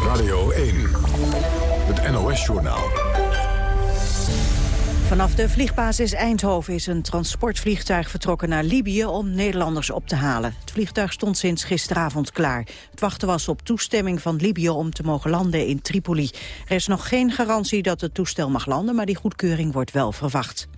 Radio 1. Het NOS-journaal. Vanaf de vliegbasis Eindhoven is een transportvliegtuig vertrokken naar Libië om Nederlanders op te halen. Het vliegtuig stond sinds gisteravond klaar. Het wachten was op toestemming van Libië om te mogen landen in Tripoli. Er is nog geen garantie dat het toestel mag landen, maar die goedkeuring wordt wel verwacht.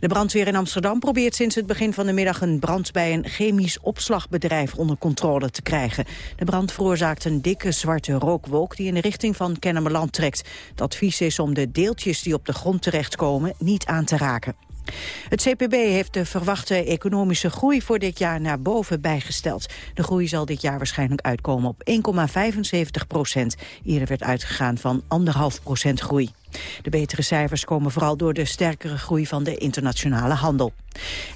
De brandweer in Amsterdam probeert sinds het begin van de middag een brand bij een chemisch opslagbedrijf onder controle te krijgen. De brand veroorzaakt een dikke zwarte rookwolk die in de richting van Kennemerland trekt. Het advies is om de deeltjes die op de grond terechtkomen niet aan te raken. Het CPB heeft de verwachte economische groei voor dit jaar naar boven bijgesteld. De groei zal dit jaar waarschijnlijk uitkomen op 1,75 procent. Eerder werd uitgegaan van 1,5 procent groei. De betere cijfers komen vooral door de sterkere groei van de internationale handel.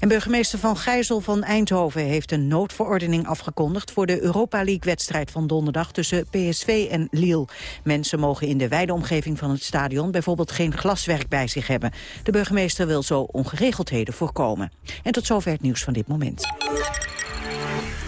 En burgemeester Van Gijzel van Eindhoven heeft een noodverordening afgekondigd voor de Europa League-wedstrijd van donderdag tussen PSV en Lille. Mensen mogen in de wijde omgeving van het stadion bijvoorbeeld geen glaswerk bij zich hebben. De burgemeester wil zo ongeregeldheden voorkomen. En tot zover het nieuws van dit moment.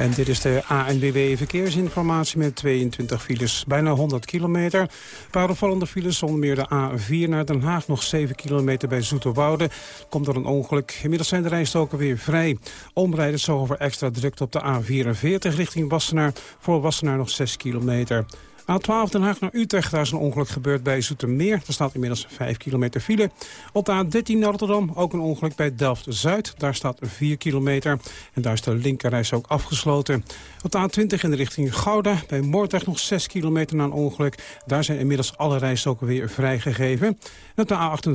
En dit is de ANWB Verkeersinformatie met 22 files. Bijna 100 kilometer. Een opvallende files, onder meer de A4 naar Den Haag. Nog 7 kilometer bij Zoeterwoude. Komt door een ongeluk. Inmiddels zijn de rijstoken weer vrij. Omrijden zo over extra drukte op de A44 richting Wassenaar. Voor Wassenaar nog 6 kilometer. A12 Den Haag naar Utrecht, daar is een ongeluk gebeurd bij Zoetermeer. Er staat inmiddels 5 kilometer file. Op de A13 naar Rotterdam ook een ongeluk bij Delft-Zuid. Daar staat 4 kilometer en daar is de linkerreis ook afgesloten. Op de A20 in de richting Gouda, bij Moordrecht nog 6 kilometer na een ongeluk. Daar zijn inmiddels alle rijstroken weer vrijgegeven. Op de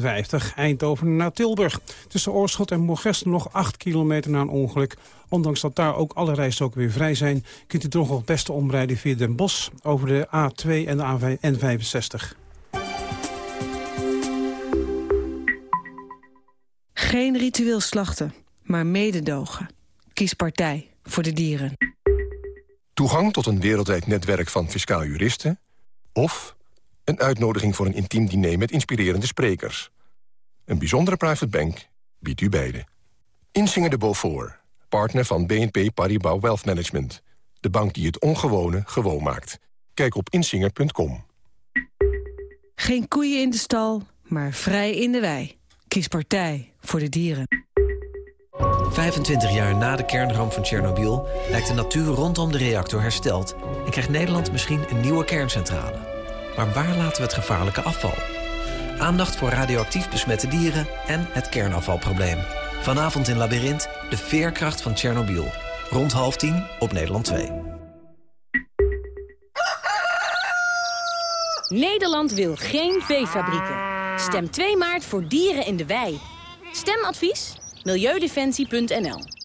A58 Eindhoven naar Tilburg. Tussen Oorschot en Moergest nog 8 kilometer na een ongeluk. Ondanks dat daar ook alle rijstroken weer vrij zijn... kunt u toch nog het beste omrijden via Den Bosch... over de A2 en de N65. Geen ritueel slachten, maar mededogen. Kies partij voor de dieren. Toegang tot een wereldwijd netwerk van fiscaal juristen... of een uitnodiging voor een intiem diner met inspirerende sprekers. Een bijzondere private bank biedt u beide. Insinger de Beaufort, partner van BNP Paribas Wealth Management. De bank die het ongewone gewoon maakt. Kijk op insinger.com. Geen koeien in de stal, maar vrij in de wei. Kies partij voor de dieren. 25 jaar na de kernramp van Tsjernobyl lijkt de natuur rondom de reactor hersteld... en krijgt Nederland misschien een nieuwe kerncentrale. Maar waar laten we het gevaarlijke afval? Aandacht voor radioactief besmette dieren en het kernafvalprobleem. Vanavond in Labyrinth, de veerkracht van Tsjernobyl. Rond half tien op Nederland 2. Nederland wil geen veefabrieken. Stem 2 maart voor dieren in de wei. Stemadvies? Milieudefensie.nl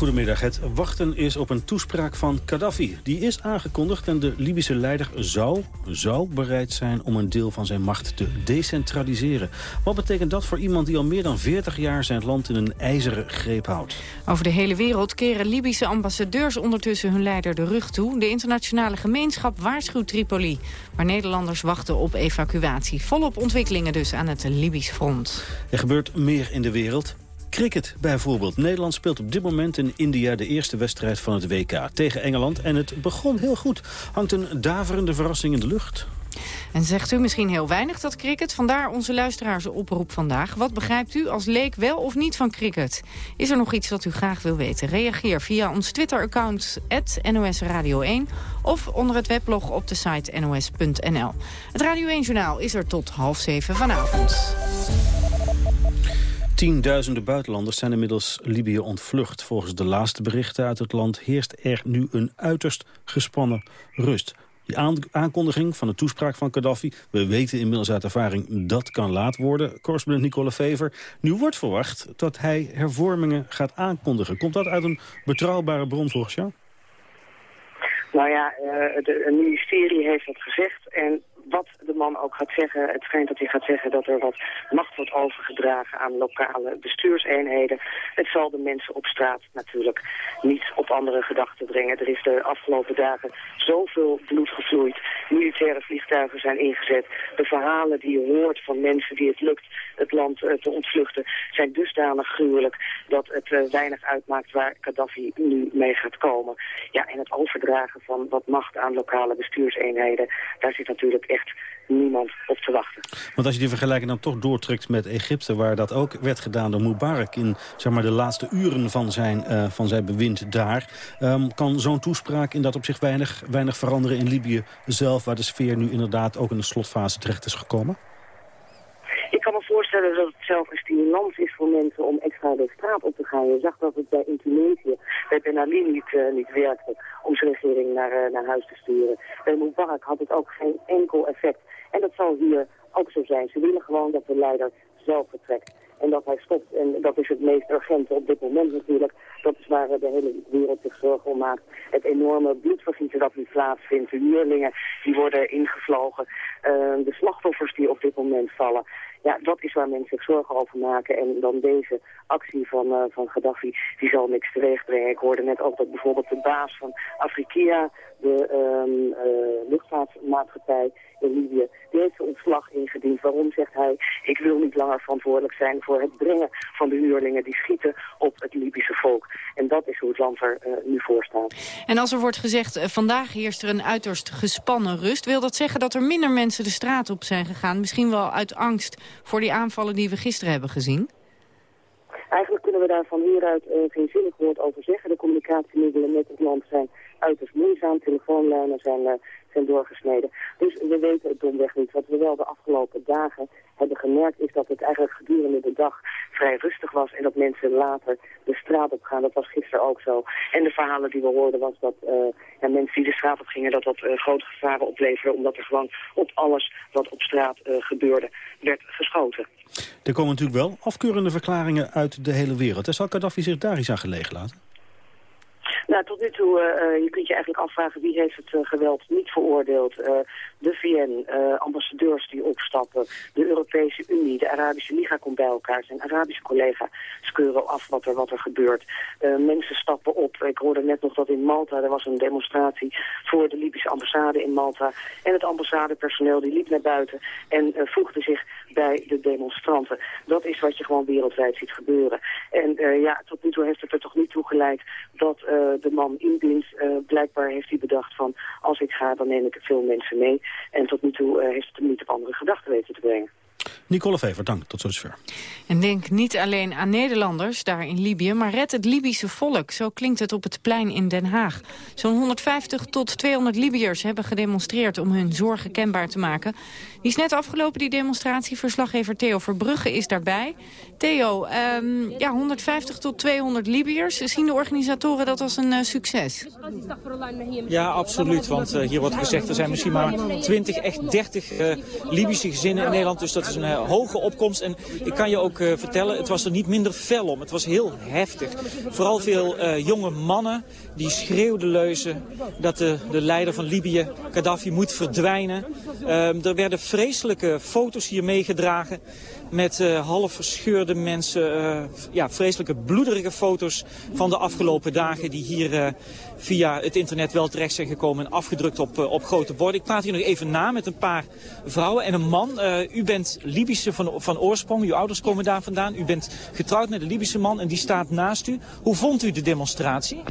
Goedemiddag. Het wachten is op een toespraak van Gaddafi. Die is aangekondigd en de Libische leider zou, zou bereid zijn... om een deel van zijn macht te decentraliseren. Wat betekent dat voor iemand die al meer dan 40 jaar... zijn land in een ijzeren greep houdt? Over de hele wereld keren Libische ambassadeurs ondertussen hun leider de rug toe. De internationale gemeenschap waarschuwt Tripoli. Maar Nederlanders wachten op evacuatie. Volop ontwikkelingen dus aan het Libisch front. Er gebeurt meer in de wereld. Cricket bijvoorbeeld. Nederland speelt op dit moment in India de eerste wedstrijd van het WK tegen Engeland. En het begon heel goed. Hangt een daverende verrassing in de lucht. En zegt u misschien heel weinig dat cricket? Vandaar onze luisteraars oproep vandaag. Wat begrijpt u als leek wel of niet van cricket? Is er nog iets dat u graag wil weten? Reageer via ons Twitter-account NOS Radio 1 of onder het weblog op de site nos.nl. Het Radio 1-journaal is er tot half zeven vanavond. Tienduizenden buitenlanders zijn inmiddels Libië ontvlucht. Volgens de laatste berichten uit het land heerst er nu een uiterst gespannen rust. Die aankondiging van de toespraak van Gaddafi... we weten inmiddels uit ervaring dat kan laat worden. Correspondent Nicole Fever. Nu wordt verwacht dat hij hervormingen gaat aankondigen. Komt dat uit een betrouwbare bron volgens jou? Nou ja, uh, het ministerie heeft dat gezegd. En wat de man ook gaat zeggen, het schijnt dat hij gaat zeggen dat er wat macht wordt overgedragen aan lokale bestuurseenheden. Het zal de mensen op straat natuurlijk niet op andere gedachten brengen. Er is de afgelopen dagen zoveel bloed gevloeid. Militaire vliegtuigen zijn ingezet. De verhalen die je hoort van mensen die het lukt het land uh, te ontvluchten zijn dusdanig gruwelijk dat het uh, weinig uitmaakt waar Gaddafi nu mee gaat komen. Ja, en het overdragen van wat macht aan lokale bestuurseenheden, daar zit natuurlijk echt niemand op te wachten. Want als je die vergelijking dan toch doortrekt met Egypte... waar dat ook werd gedaan door Mubarak in zeg maar, de laatste uren van zijn, uh, van zijn bewind daar... Um, kan zo'n toespraak in dat op zich weinig, weinig veranderen in Libië zelf... waar de sfeer nu inderdaad ook in de slotfase terecht is gekomen? Ik kan me voorstellen dat het zelf een stimulans is voor mensen om extra de straat op te gaan. Je zag dat het bij in bij Ben Ali niet, uh, niet werkte om zijn regering naar, uh, naar huis te sturen. Bij Mubarak had het ook geen enkel effect. En dat zal hier ook zo zijn. Ze willen gewoon dat de leider zelf vertrekt. En dat hij stopt. En dat is het meest urgente op dit moment natuurlijk. Dat is waar de hele wereld zich zorgen om maakt. Het enorme bloedvergieten dat nu plaatsvindt. De huurlingen die worden ingevlogen. De slachtoffers die op dit moment vallen. Ja, dat is waar mensen zich zorgen over maken. En dan deze actie van, uh, van Gaddafi, die zal niks teweeg brengen. Ik hoorde net ook dat bijvoorbeeld de baas van Afrikia, de um, luchtvaartmaatschappij in Libië, zijn ontslag ingediend. Waarom, zegt hij, ik wil niet langer verantwoordelijk zijn voor het brengen van de huurlingen die schieten op het Libische volk. En dat is hoe het land er uh, nu voor staat. En als er wordt gezegd, vandaag heerst er een uiterst gespannen rust, wil dat zeggen dat er minder mensen de straat op zijn gegaan? Misschien wel uit angst voor die aanvallen die we gisteren hebben gezien? Eigenlijk kunnen we daar van hieruit uh, geen zinnig woord over zeggen. De communicatiemiddelen met het land zijn uiterst moeizaam. Telefoonlijnen zijn, uh, zijn doorgesneden. Dus we weten het domweg niet. Wat we wel de afgelopen dagen hebben gemerkt is dat het eigenlijk gedurende de dag vrij rustig was en dat mensen later de straat op gaan. Dat was gisteren ook zo. En de verhalen die we hoorden was dat uh, ja, mensen die de straat op gingen dat dat uh, grote gevaren opleverde omdat er gewoon op alles wat op straat uh, gebeurde werd geschoten. Er komen natuurlijk wel afkeurende verklaringen uit de hele wereld. En zal Gaddafi zich daar iets aan gelegen laten? Nou, tot nu toe, uh, je kunt je eigenlijk afvragen wie heeft het uh, geweld niet veroordeeld. Uh, de VN, ambassadeurs die opstappen, de Europese Unie, de Arabische Liga komt bij elkaar. Zijn Arabische collega's keuren af wat er, wat er gebeurt. mensen stappen op. Ik hoorde net nog dat in Malta, er was een demonstratie voor de Libische ambassade in Malta. En het ambassadepersoneel die liep naar buiten en voegde zich bij de demonstranten. Dat is wat je gewoon wereldwijd ziet gebeuren. En ja, tot nu toe heeft het er toch niet toe geleid dat de man in dienst, uh, blijkbaar heeft hij bedacht van als ik ga dan neem ik veel mensen mee. En tot nu toe uh, heeft het hem niet op andere gedachten weten te brengen. Nicole Vever, dank. Tot zover. En denk niet alleen aan Nederlanders daar in Libië... maar red het Libische volk. Zo klinkt het op het plein in Den Haag. Zo'n 150 tot 200 Libiërs hebben gedemonstreerd... om hun zorgen kenbaar te maken. Die is net afgelopen, die demonstratie. Verslaggever Theo Verbrugge is daarbij. Theo, um, ja, 150 tot 200 Libiërs. Zien de organisatoren dat als een uh, succes? Ja, absoluut. Want uh, hier wordt gezegd, er zijn misschien maar 20, echt 30 uh, Libische gezinnen in Nederland. Dus dat een hoge opkomst. En ik kan je ook vertellen, het was er niet minder fel om. Het was heel heftig. Vooral veel jonge mannen die schreeuwden leuzen dat de, de leider van Libië, Gaddafi, moet verdwijnen. Ehm, er werden vreselijke foto's hier meegedragen met uh, half verscheurde mensen. Uh, ja, vreselijke bloederige foto's van de afgelopen dagen die hier uh, via het internet wel terecht zijn gekomen en afgedrukt op, op grote borden. Ik praat hier nog even na met een paar vrouwen en een man. u bent Libische van, van oorsprong, uw ouders komen daar vandaan. U bent getrouwd met een Libische man en die staat naast u. Hoe vond u de demonstratie?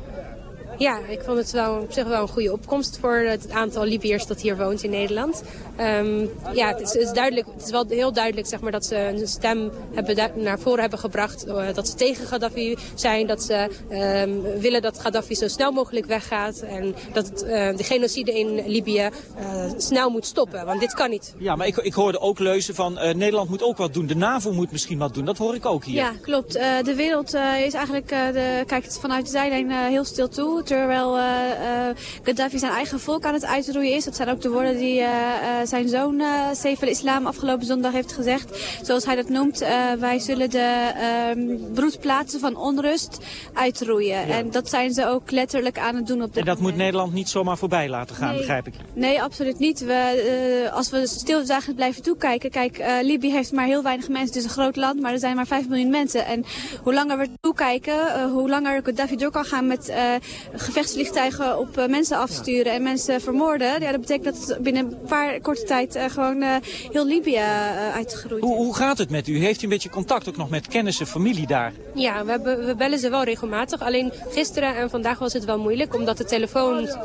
Ja, ik vond het wel op zich wel een goede opkomst voor het aantal Libiërs dat hier woont in Nederland. Um, ja, het is, het is, duidelijk, het is wel heel duidelijk zeg maar, dat ze een stem hebben naar voren hebben gebracht. Uh, dat ze tegen Gaddafi zijn, dat ze um, willen dat Gaddafi zo snel mogelijk weggaat. En dat het, uh, de genocide in Libië uh, snel moet stoppen, want dit kan niet. Ja, maar ik, ik hoorde ook leuzen van Nederland moet ook wat doen. De NAVO moet misschien wat doen, dat hoor ik ook hier. Ja, klopt. de wereld is eigenlijk, de, kijkt vanuit de zijlijn heel stil toe terwijl uh, uh, Gaddafi zijn eigen volk aan het uitroeien is. Dat zijn ook de woorden die uh, zijn zoon Saif al-Islam afgelopen zondag heeft gezegd. Zoals hij dat noemt, wij zullen de ehm, broedplaatsen van onrust uitroeien. En dat zijn ze ook letterlijk aan het doen op dit En dat moment. moet Nederland niet zomaar voorbij laten gaan, nee, begrijp ik? Nee, absoluut niet. We, als we stilzagend blijven toekijken. Kijk, Libië heeft maar heel weinig mensen. Het is een groot land, maar er zijn maar 5 miljoen mensen. En hoe langer we toekijken, hoe langer Gaddafi door kan gaan met gevechtsvliegtuigen op uh, mensen afsturen en mensen vermoorden. Ja, dat betekent dat het binnen een paar korte tijd uh, gewoon uh, heel Libië uitgegroeid hoe, hoe gaat het met u? Heeft u een beetje contact ook nog met kennissen, familie daar? Ja, we, hebben, we bellen ze wel regelmatig. Alleen gisteren en vandaag was het wel moeilijk omdat de telefoons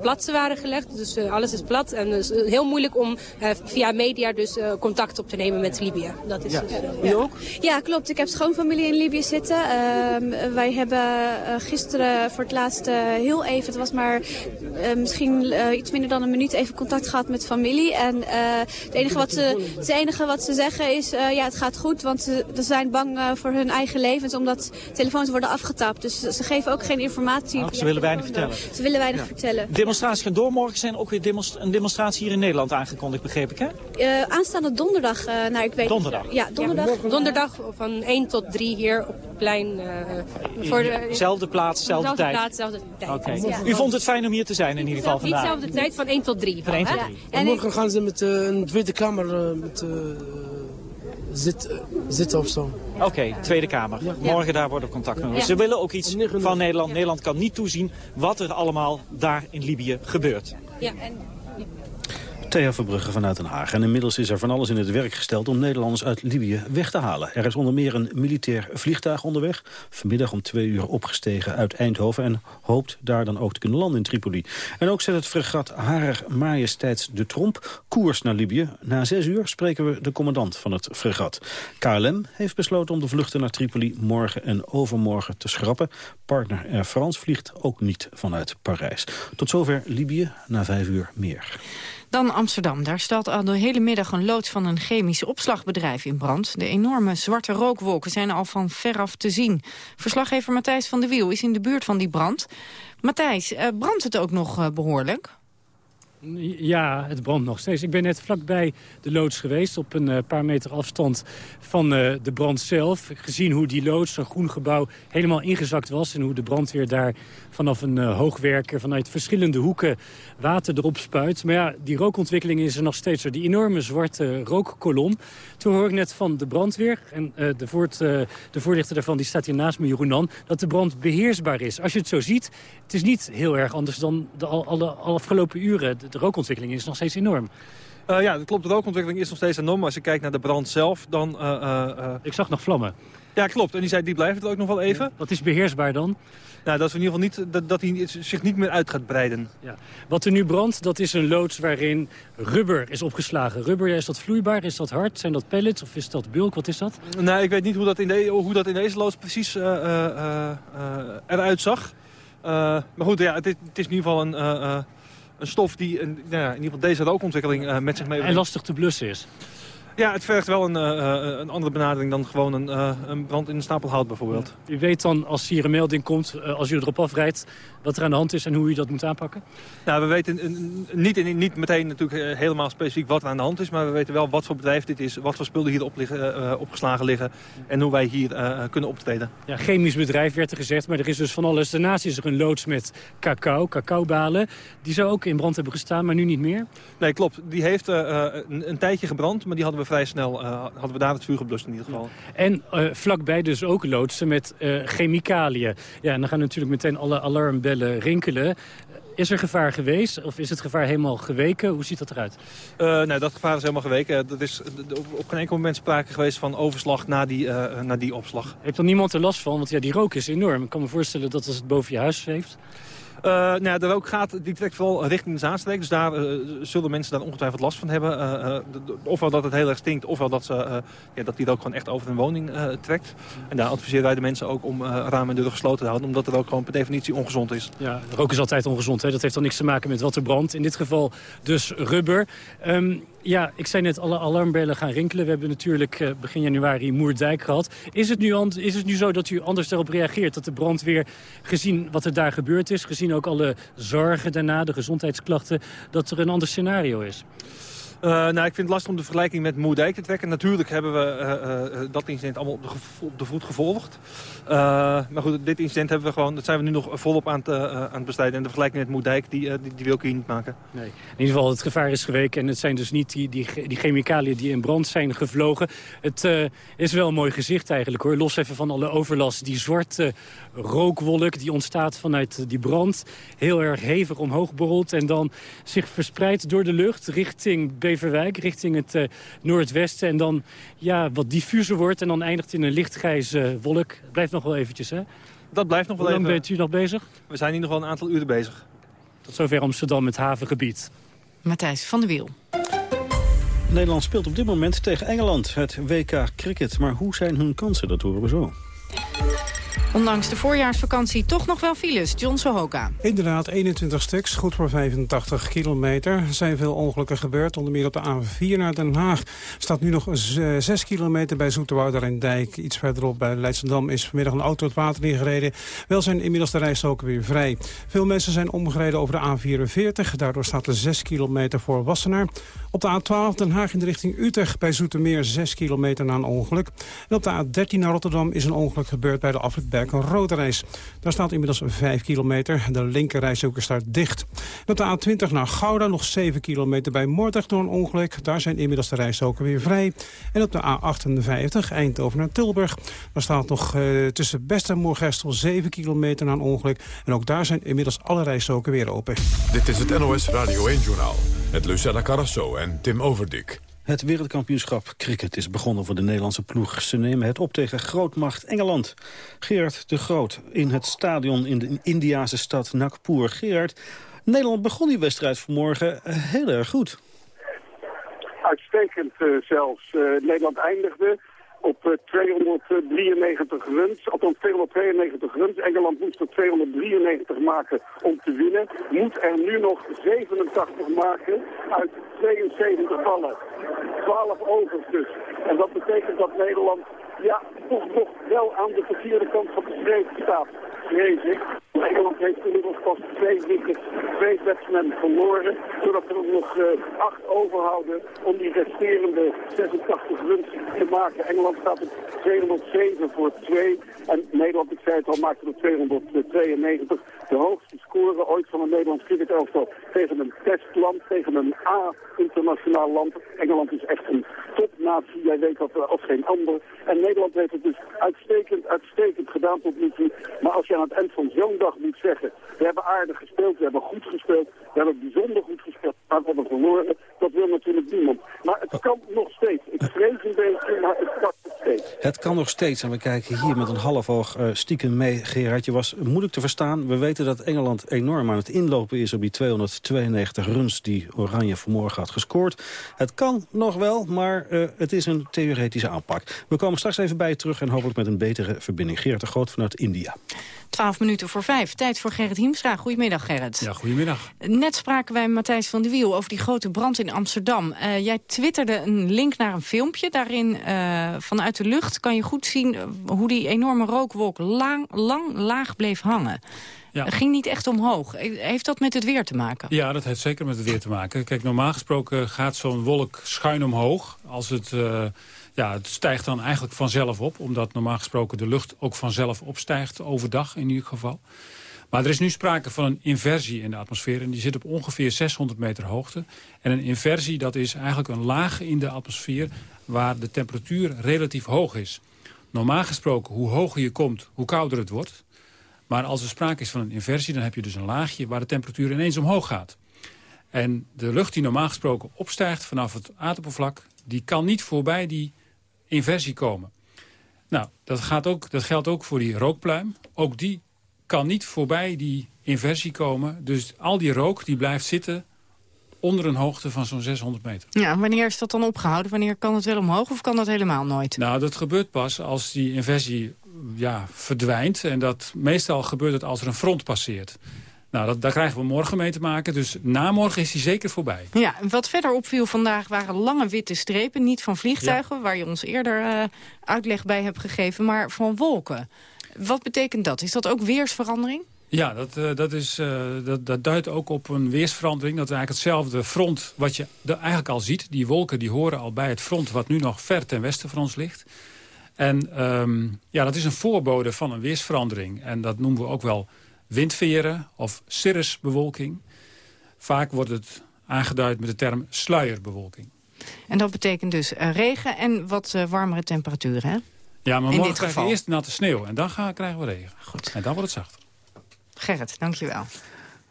plat waren gelegd. Dus alles is plat en dus heel moeilijk om via media dus contact op te nemen met Libië. Dat is ja. Dus, u ook? Ja, klopt. Ik heb schoonfamilie in Libië zitten. Ehm, wij hebben gisteren voor het laatst heel even, het was maar uh, misschien uh, iets minder dan een minuut, even contact gehad met familie. En uh, het, enige wat ze, het enige wat ze zeggen is, ja het gaat goed, want ze, ze zijn bang voor hun eigen levens, omdat telefoons worden afgetapt. Dus ze geven ook geen informatie. Oh, ze willen weinig vertellen. Ze willen weinig ja. vertellen. Demonstraties gaan door. Morgen zijn ook weer demonst een demonstratie hier in Nederland aangekondigd, begreep ik hè? aanstaande donderdag, nou ik weet Donderdag? Ja, donderdag. Ja, donderdag van 1 tot 3 hier op plein. voor de, zelfde plaats, zelfde tijd? Plaats, zelfde tijd. Okay. Ja. U vond het fijn om hier te zijn in ieder geval vandaag? Niet dezelfde tijd, van 1 tot 3. Van 1 tot 3. En morgen gaan ze met uh, een Tweede Kamer uh, met, uh, zit, zitten of zo. Oké, okay, Tweede Kamer. Ja. Morgen daar worden contact genomen. Ja. Ze willen ook iets van Nederland. Nederland kan niet toezien wat er allemaal daar in Libië gebeurt. Ja, en Thea Verbrugge vanuit Den Haag. En inmiddels is er van alles in het werk gesteld om Nederlanders uit Libië weg te halen. Er is onder meer een militair vliegtuig onderweg. Vanmiddag om twee uur opgestegen uit Eindhoven en hoopt daar dan ook te kunnen landen in Tripoli. En ook zet het fregat Harer Majesteits de Tromp koers naar Libië. Na zes uur spreken we de commandant van het fregat. KLM heeft besloten om de vluchten naar Tripoli morgen en overmorgen te schrappen. Partner Air France vliegt ook niet vanuit Parijs. Tot zover Libië, na vijf uur meer. Dan Amsterdam. Daar staat al de hele middag een loods van een chemisch opslagbedrijf in brand. De enorme zwarte rookwolken zijn al van veraf te zien. Verslaggever Matthijs van de Wiel is in de buurt van die brand. Matthijs, uh, brandt het ook nog uh, behoorlijk? Ja, het brandt nog steeds. Ik ben net vlakbij de loods geweest, op een uh, paar meter afstand van uh, de brand zelf. Gezien hoe die loods, een groen gebouw, helemaal ingezakt was... en hoe de brandweer daar vanaf een uh, hoogwerker vanuit verschillende hoeken water erop spuit. Maar ja, die rookontwikkeling is er nog steeds. Die enorme zwarte rookkolom. Toen hoor ik net van de brandweer, en de, voort, de voorlichter daarvan die staat hier naast me, Jeroen dat de brand beheersbaar is. Als je het zo ziet, het is niet heel erg anders dan de al, alle, afgelopen uren de rookontwikkeling is nog steeds enorm. Uh, ja, dat klopt. De rookontwikkeling is nog steeds enorm. Maar als je kijkt naar de brand zelf, dan... Ik zag nog vlammen. Ja, klopt. En die, zei, die blijft het ook nog wel even. Ja, wat is beheersbaar dan? Nou, dat is in ieder geval niet, dat, dat hij zich niet meer uit gaat breiden. Ja. Wat er nu brandt, dat is een loods waarin rubber is opgeslagen. Rubber, ja, is dat vloeibaar? Is dat hard? Zijn dat pellets of is dat bulk? Wat is dat? Nou, ik weet niet hoe dat in, de, hoe dat in deze loods precies eruit zag. maar goed, ja, het, is, het is in ieder geval een een stof die een, nou ja, in ieder geval deze rookontwikkeling met zich meebrengt. En lastig te blussen is. Ja, het vergt wel een, uh, een andere benadering dan gewoon een, uh, een, brand in een stapel hout bijvoorbeeld. U weet dan, als hier een melding komt, als u erop afrijdt... wat er aan de hand is en hoe u dat moet aanpakken? Nou, we weten niet, niet meteen natuurlijk helemaal specifiek wat er aan de hand is... maar we weten wel wat voor bedrijf dit is, wat voor spullen hier op liggen, opgeslagen liggen... en hoe wij hier kunnen optreden. Ja, chemisch bedrijf werd er gezegd, maar er is dus van alles. Daarnaast is er een loods met cacao, cacaobalen. Die zou ook in brand hebben gestaan, maar nu niet meer? Nee, klopt. Die heeft een, een tijdje gebrand, maar die hadden we vrij snel uh, hadden we daar het vuur geblust in ieder geval. En vlakbij dus ook loodsen met chemicaliën. Ja, en dan gaan natuurlijk meteen alle alarmbellen rinkelen. Is er gevaar geweest of is het gevaar helemaal geweken? Hoe ziet dat eruit? Uh, nee, dat gevaar is helemaal geweken. Dat is op geen enkel moment sprake geweest van overslag na die, uh, na die opslag. Heeft er niemand er last van? Want ja, die rook is enorm. Ik kan me voorstellen dat als het boven je huis zweeft... Uh, nou de rook gaat, die trekt vooral richting de Zaanstreek. Dus daar uh, zullen mensen daar ongetwijfeld last van hebben. Uh, ofwel dat het heel erg stinkt, ofwel dat, ze, ja, dat die rook gewoon echt over hun woning trekt. En daar adviseren wij de mensen ook om ramen en deuren gesloten te houden. Omdat het ook gewoon per definitie ongezond is. Ja, rook is altijd ongezond. Hè? Dat heeft dan niks te maken met wat er brandt. In dit geval dus rubber. Um, ja, ik zei net, alle alarmbellen gaan rinkelen. We hebben natuurlijk uh, begin januari Moerdijk gehad. Is het, nu is het nu zo dat u anders daarop reageert? Dat de brandweer, gezien wat er daar gebeurd is... gezien ook alle zorgen daarna, de gezondheidsklachten... dat er een ander scenario is? Uh, nou, ik vind het lastig om de vergelijking met Moerdijk te trekken. Natuurlijk hebben we uh, uh, dat incident allemaal op de, voet gevolgd. maar goed, dit incident hebben we gewoon, dat zijn we nu nog volop aan het, aan het bestrijden. En de vergelijking met Moerdijk, die, die, die, wil ik hier niet maken. Nee. In ieder geval, het gevaar is geweken. En het zijn dus niet die, die, die chemicaliën die in brand zijn gevlogen. Het is wel een mooi gezicht eigenlijk hoor. Los even van alle overlast. Die zwarte rookwolk die ontstaat vanuit die brand. Heel erg hevig omhoog borrelt. En dan zich verspreidt door de lucht richting Beverwijk richting het uh, noordwesten. En dan ja, wat diffuser wordt en dan eindigt in een lichtgrijze wolk. Blijft nog wel eventjes, hè? Dat blijft nog wel Hoe even. lang bent u nog bezig? We zijn hier nog wel een aantal uren bezig. Tot zover Amsterdam, het havengebied. Matthijs van de Wiel. Nederland speelt op dit moment tegen Engeland, het WK Cricket. Maar hoe zijn hun kansen? Dat horen we zo. Ondanks de voorjaarsvakantie toch nog wel files. John Sohoka. Inderdaad, 21 stuks, goed voor 85 kilometer. Er zijn veel ongelukken gebeurd. Onder meer op de A4 naar Den Haag staat nu nog 6 kilometer bij Zoeterwouder en Dijk. Iets verderop bij Leidschendam is vanmiddag een auto het water ingereden. Wel zijn inmiddels de rijstroken weer vrij. Veel mensen zijn omgereden over de A44. Daardoor staat er 6 kilometer voor Wassenaar. Op de A12 Den Haag in de richting Utrecht bij Zoetermeer 6 kilometer na een ongeluk. En op de A13 naar Rotterdam is een ongeluk gebeurd bij de afrit een rode reis. Daar staat inmiddels 5 kilometer. De linkerreis ook staat dicht. Op de A20 naar Gouda nog 7 kilometer bij Moordrecht door een ongeluk. Daar zijn inmiddels de rijstroken weer vrij. En op de A58 Eindhoven naar Tilburg. Daar staat nog uh, tussen Best en Moorgestel 7 kilometer na een ongeluk. En ook daar zijn inmiddels alle rijstroken weer open. Dit is het NOS Radio 1-journaal. Met Lucella Carrasso en Tim Overdik. Het wereldkampioenschap cricket is begonnen voor de Nederlandse ploeg. Ze nemen het op tegen grootmacht Engeland. Gerard de Groot in het stadion in de Indiase stad Nagpur. Gerard, Nederland begon die wedstrijd vanmorgen heel erg goed. Uitstekend uh, zelfs. Uh, Nederland eindigde op 293 runs, althans 292 runs. Engeland moest er 293 maken om te winnen. Moet er nu nog 87 maken uit 72 ballen. 12 overs dus. En dat betekent dat Nederland ja, toch nog wel aan de verkeerde kant van de streep staat, Nederland heeft inmiddels pas twee wickets, twee batsmen verloren, zodat we er nog uh, acht overhouden om die resterende 86 runs te maken. Engeland staat op 207 voor 2 en Nederland, ik zei het al, maakte er 292. De hoogste score ooit van een Nederlands cricket elftal tegen een testland, tegen een A-internationaal land. Engeland is echt een topnatie, jij weet dat als geen ander. En Nederland heeft het dus uitstekend, uitstekend gedaan tot nu toe. Maar als je aan het eind van zo'n dag moet zeggen, we hebben aardig gespeeld, we hebben goed gespeeld, we hebben bijzonder goed gespeeld, maar we hebben verloren, dat wil natuurlijk niemand. Maar het kan nog steeds. Ik vrees een beetje, maar het kan nog steeds. Het kan nog steeds en we kijken hier met een half oog uh, stiekem mee, Gerard. Je was moeilijk te verstaan. We weten dat Engeland enorm aan het inlopen is op die 292 runs die Oranje vanmorgen had gescoord. Het kan nog wel, maar uh, het is een theoretische aanpak. We komen straks even bij je terug en hopelijk met een betere verbinding. Gerard de Groot vanuit India. Twaalf minuten voor vijf. Tijd voor Gerrit Hiemstra. Goedemiddag, Gerrit. Ja, goedemiddag. Net spraken wij Matthijs van de Wiel over die grote brand in Amsterdam. Uh, jij twitterde een link naar een filmpje. Daarin uh, vanuit de lucht kan je goed zien hoe die enorme rookwolk lang, lang laag bleef hangen. Ja. ging niet echt omhoog. Heeft dat met het weer te maken? Ja, dat heeft zeker met het weer te maken. Kijk, normaal gesproken gaat zo'n wolk schuin omhoog. Als het, uh, ja, het stijgt dan eigenlijk vanzelf op. Omdat normaal gesproken de lucht ook vanzelf opstijgt. Overdag in ieder geval. Maar er is nu sprake van een inversie in de atmosfeer. En die zit op ongeveer 600 meter hoogte. En een inversie dat is eigenlijk een laag in de atmosfeer... waar de temperatuur relatief hoog is. Normaal gesproken, hoe hoger je komt, hoe kouder het wordt. Maar als er sprake is van een inversie, dan heb je dus een laagje... waar de temperatuur ineens omhoog gaat. En de lucht die normaal gesproken opstijgt vanaf het aardoppervlak... die kan niet voorbij die inversie komen. Nou, dat, gaat ook, dat geldt ook voor die rookpluim. Ook die kan niet voorbij die inversie komen. Dus al die rook die blijft zitten onder een hoogte van zo'n 600 meter. Ja, wanneer is dat dan opgehouden? Wanneer kan het wel omhoog of kan dat helemaal nooit? Nou, dat gebeurt pas als die inversie ja, verdwijnt. En dat meestal gebeurt het als er een front passeert. Nou, dat, daar krijgen we morgen mee te maken. Dus na morgen is hij zeker voorbij. Ja, wat verder opviel vandaag waren lange witte strepen. Niet van vliegtuigen, waar je ons eerder uh, uitleg bij hebt gegeven, maar van wolken. Wat betekent dat? Is dat ook weersverandering? Ja, dat, uh, dat, is, uh, dat, dat duidt ook op een weersverandering. Dat is eigenlijk hetzelfde front wat je eigenlijk al ziet. Die wolken die horen al bij het front wat nu nog ver ten westen van ons ligt. En um, ja, dat is een voorbode van een weersverandering. En dat noemen we ook wel windveren of cirrusbewolking. Vaak wordt het aangeduid met de term sluierbewolking. En dat betekent dus uh, regen en wat uh, warmere temperaturen, hè? Ja, maar morgen krijgen we eerst natte sneeuw en dan gaan, krijgen we regen. Goed. En dan wordt het zachter. Gerrit, dankjewel.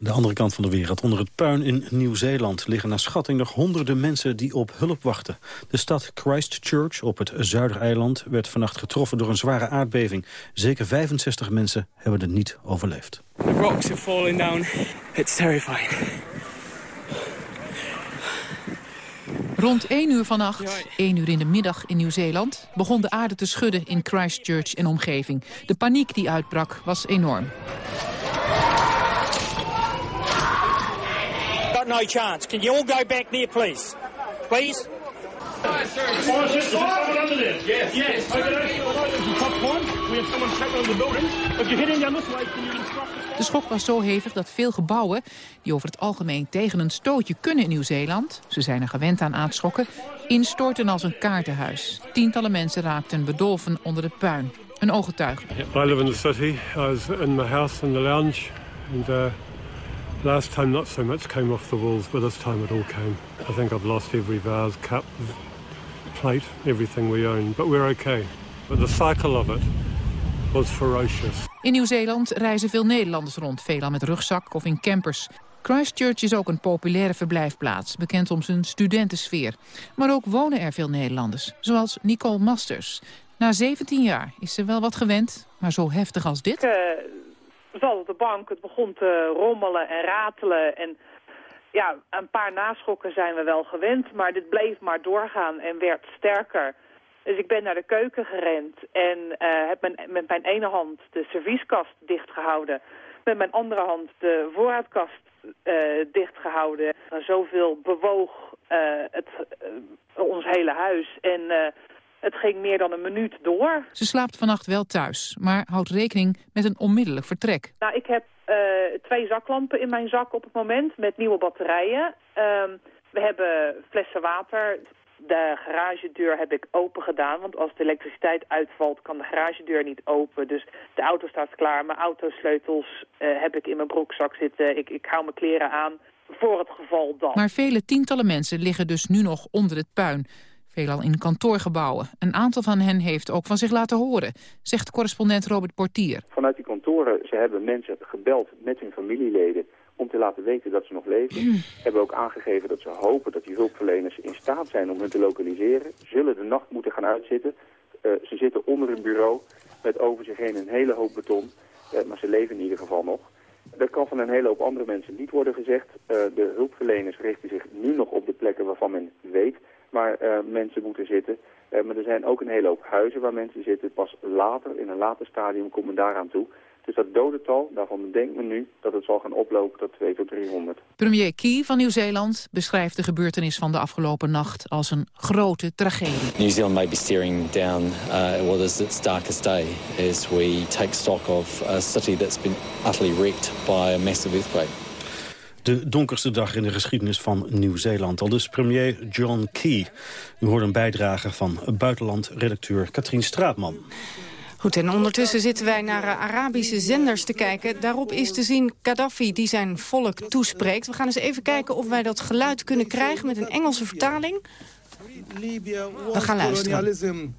De andere kant van de wereld, onder het puin in Nieuw-Zeeland... liggen naar schatting nog honderden mensen die op hulp wachten. De stad Christchurch op het Zuidereiland werd vannacht getroffen door een zware aardbeving. Zeker 65 mensen hebben het niet overleefd. The rocks are falling down. It's terrifying. Rond 1 uur vannacht, 1 uur in de middag in Nieuw-Zeeland... begon de aarde te schudden in Christchurch en omgeving. De paniek die uitbrak was enorm. No chance. Can you all go back there, please? Please? De schok was zo hevig dat veel gebouwen, die over het algemeen tegen een stootje kunnen in Nieuw-Zeeland, ze zijn er gewend aan aanschokken, instortten als een kaartenhuis. Tientallen mensen raakten bedolven onder het puin. Een ooggetuige. I live in the city. I was in my house in the lounge and uh, Last time not so much came off the walls, but this time it all came. I think I've lost every vase, cup, plate, everything we own, but we're okay. But the cycle of it was ferocious. In Nieuw-Zeeland reizen veel Nederlanders rond, veelal met rugzak of in campers. Christchurch is ook een populaire verblijfplaats, bekend om zijn studentensfeer. Maar ook wonen er veel Nederlanders, zoals Nicole Masters. Na 17 jaar is ze wel wat gewend, maar zo heftig als dit... Uh zat op de bank, het begon te rommelen en ratelen. En ja, een paar naschokken zijn we wel gewend, maar dit bleef maar doorgaan en werd sterker. Dus ik ben naar de keuken gerend en uh, heb mijn, met mijn ene hand de servieskast dichtgehouden. Met mijn andere hand de voorraadkast uh, dichtgehouden. Zoveel bewoog uh, het, ons hele huis. En het ging meer dan een minuut door. Ze slaapt vannacht wel thuis, maar houdt rekening met een onmiddellijk vertrek. Nou, ik heb uh, twee zaklampen in mijn zak op het moment met nieuwe batterijen. Uh, we hebben flessen water. De garagedeur heb ik open gedaan, want als de elektriciteit uitvalt kan de garagedeur niet open. Dus de auto staat klaar. Mijn autosleutels uh, heb ik in mijn broekzak zitten. Ik, ik hou mijn kleren aan voor het geval dat. Maar vele tientallen mensen liggen dus nu nog onder het puin veelal in kantoorgebouwen. Een aantal van hen heeft ook van zich laten horen, zegt correspondent Robert Portier. Vanuit die kantoren, ze hebben mensen gebeld met hun familieleden om te laten weten dat ze nog leven. Mm. Hebben ook aangegeven dat ze hopen dat die hulpverleners in staat zijn om hen te lokaliseren. Zullen de nacht moeten gaan uitzitten. Uh, ze zitten onder een bureau met over zich heen een hele hoop beton. Uh, maar ze leven in ieder geval nog. Dat kan van een hele hoop andere mensen niet worden gezegd. Uh, de hulpverleners richten zich nu nog op de plekken waarvan men weet waar uh, mensen moeten zitten. Uh, maar er zijn ook een hele hoop huizen waar mensen zitten. Pas later, in een later stadium, komt men daaraan toe. Dus dat dodental, daarvan denkt men nu dat het zal gaan oplopen tot 2 tot 300. Premier Key van Nieuw-Zeeland beschrijft de gebeurtenis van de afgelopen nacht als een grote tragedie. New Zealand may be staring down uh, what is its darkest day as we take stock of a city that's been utterly wrecked by a massive earthquake. De donkerste dag in de geschiedenis van Nieuw-Zeeland. Al dus premier John Key. U hoort een bijdrage van buitenland-redacteur Katrien Straatman. Goed, en ondertussen zitten wij naar uh, Arabische zenders te kijken. Daarop is te zien Gaddafi die zijn volk toespreekt. We gaan eens even kijken of wij dat geluid kunnen krijgen met een Engelse vertaling. We gaan luisteren.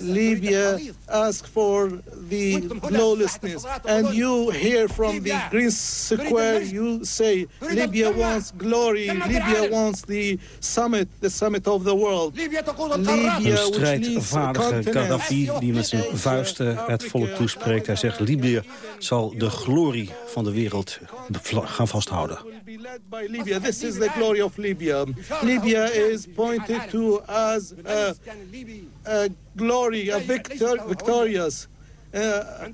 Libya asked for the lawlessness. And you hear from the Green Square, you say Libya wants glory, Libya wants the summit, the summit of the world. Libya, Een strijdvaardige Gaddafi die met zijn vuisten het volk toespreekt. Hij zegt Libië zal de glorie van de wereld gaan vasthouden. Libya. This is the glory of Libya. Libya is pointed to as a, a glory, a victor, victorious. Uh,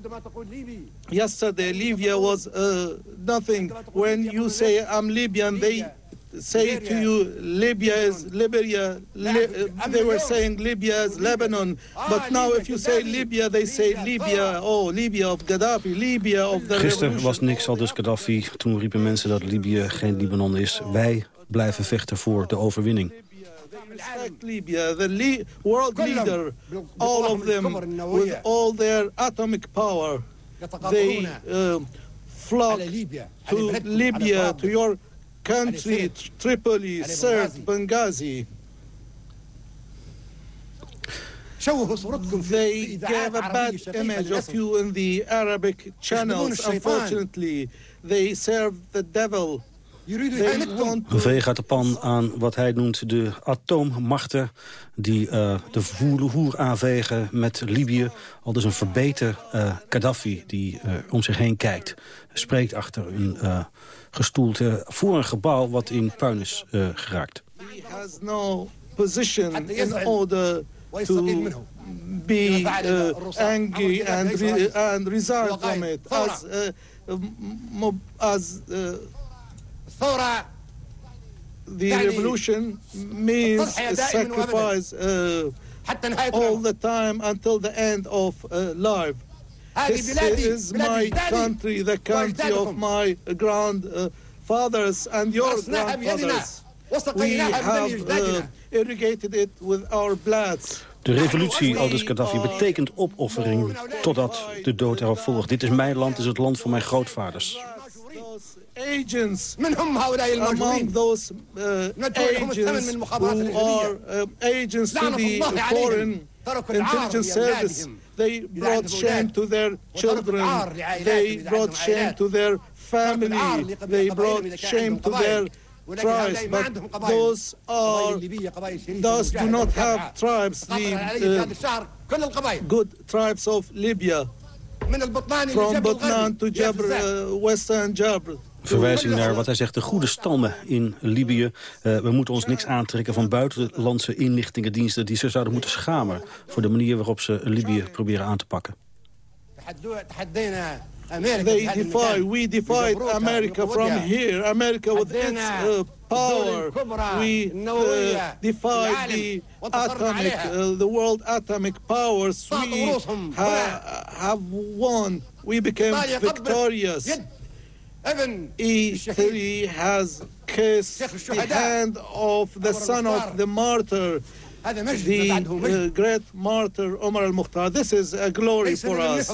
yesterday, Libya was uh, nothing. When you say I'm Libyan, they say to you Libya is Libya. Li uh, they were saying Libya is Lebanon, but now if you say Libya, they say Libya. Oh, Libya of Gaddafi, Libya of the Gisteren was niks al dus Gaddafi. Toen riepen mensen dat Libië geen Libanon is. Wij blijven vechten voor de overwinning. Respect Libya, the le world leader, all of them, with all their atomic power, they uh, flock to Libya, to your country, Tripoli, Sirte, Benghazi. They gave a bad image of you in the Arabic channels. Unfortunately, they serve the devil. Een veeg uit de pan aan wat hij noemt de atoommachten... die uh, de voer aanvegen met Libië. Al dus een verbeten uh, Gaddafi die uh, om zich heen kijkt. Spreekt achter een gestoelte voor een gebouw wat in puin is geraakt. He has no position in order to be angry and, re and resign from it. As, as the revolution means sacrifice uh, all the time until the end of uh, life. This is my country, the country of my grandfathers and your grandfathers. We have uh, irrigated it with our blood. De revolutie, aldus Gaddafi, betekent opoffering totdat de dood erop volgt. Dit is mijn land, dit is het land van mijn grootvaders. Agents among those uh, agents who are uh, agents to the foreign intelligence service. They brought shame to their children. They brought shame to their family. They brought shame to their tribes, but those are those do not have tribes, the uh, good tribes of Libya, from Butnan to Jabr, uh, Western Jabr. Verwijzing naar wat hij zegt, de goede stammen in Libië. Uh, we moeten ons niks aantrekken van buitenlandse inlichtingendiensten... die ze zouden moeten schamen voor de manier waarop ze Libië proberen aan te pakken. They defy, we defied America from here. America with its uh, power. We uh, defied the atomic, uh, the world atomic powers. We ha have won. We became victorious. E3 has kissed the hand of the son of the martyr, the uh, great martyr Omar al-Mukhtar. This is a glory for us.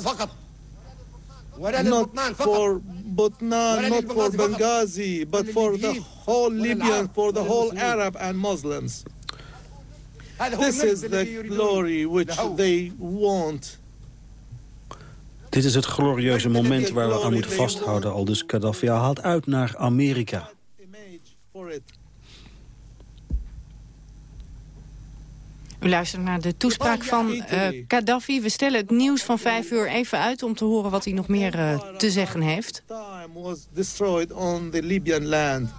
Not for Butnan, not for Benghazi, but for the whole Libyan, for the whole Arab and Muslims. This is the glory which they want. Dit is het glorieuze moment waar we aan moeten vasthouden. Al dus Gaddafi haalt uit naar Amerika. U luistert naar de toespraak van uh, Gaddafi. We stellen het nieuws van vijf uur even uit om te horen wat hij nog meer uh, te zeggen heeft. land.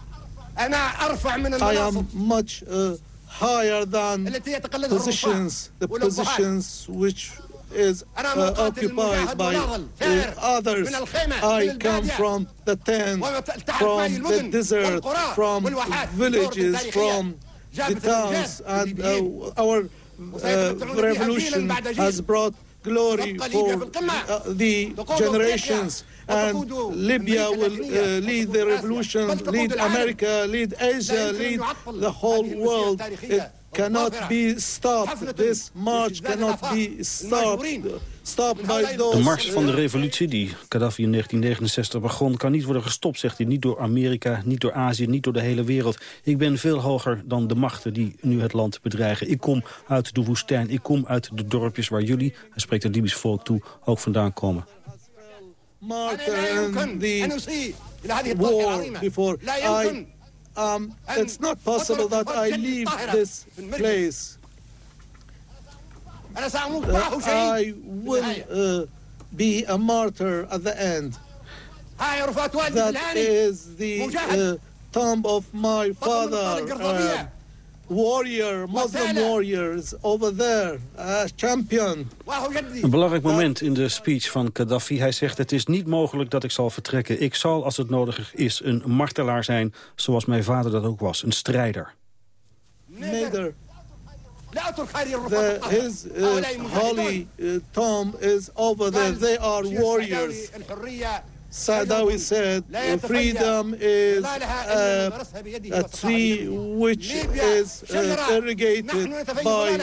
I am much uh, higher than positions, the positions which is uh, occupied by uh, others. I come from the tent, from the desert, from villages, from the towns, and uh, our uh, revolution has brought glory for uh, the generations. And Libya will uh, lead the revolution, lead America, lead Asia, lead the whole world. It cannot be stopped. This march cannot be stopped. Stopped by those... De mars van de revolutie die Gaddafi in 1969 begon... kan niet worden gestopt, zegt hij. Niet door Amerika, niet door Azië, niet door de hele wereld. Ik ben veel hoger dan de machten die nu het land bedreigen. Ik kom uit de woestijn, ik kom uit de dorpjes waar jullie... hij spreekt het Libisch volk toe, ook vandaan komen. martyr and the war before. I, um, it's not possible that I leave this place. Uh, I will uh, be a martyr at the end. That is the uh, tomb of my father. Warrior, Muslim warriors over there, uh, champion. Een belangrijk moment in de speech van Gaddafi. Hij zegt, het is niet mogelijk dat ik zal vertrekken. Ik zal, als het nodig is, een martelaar zijn, zoals mijn vader dat ook was. Een strijder. Neither. The, his uh, holy uh, tomb is over there. They are warriors. Sadawi said freedom is uh, a tree which is uh, irrigated by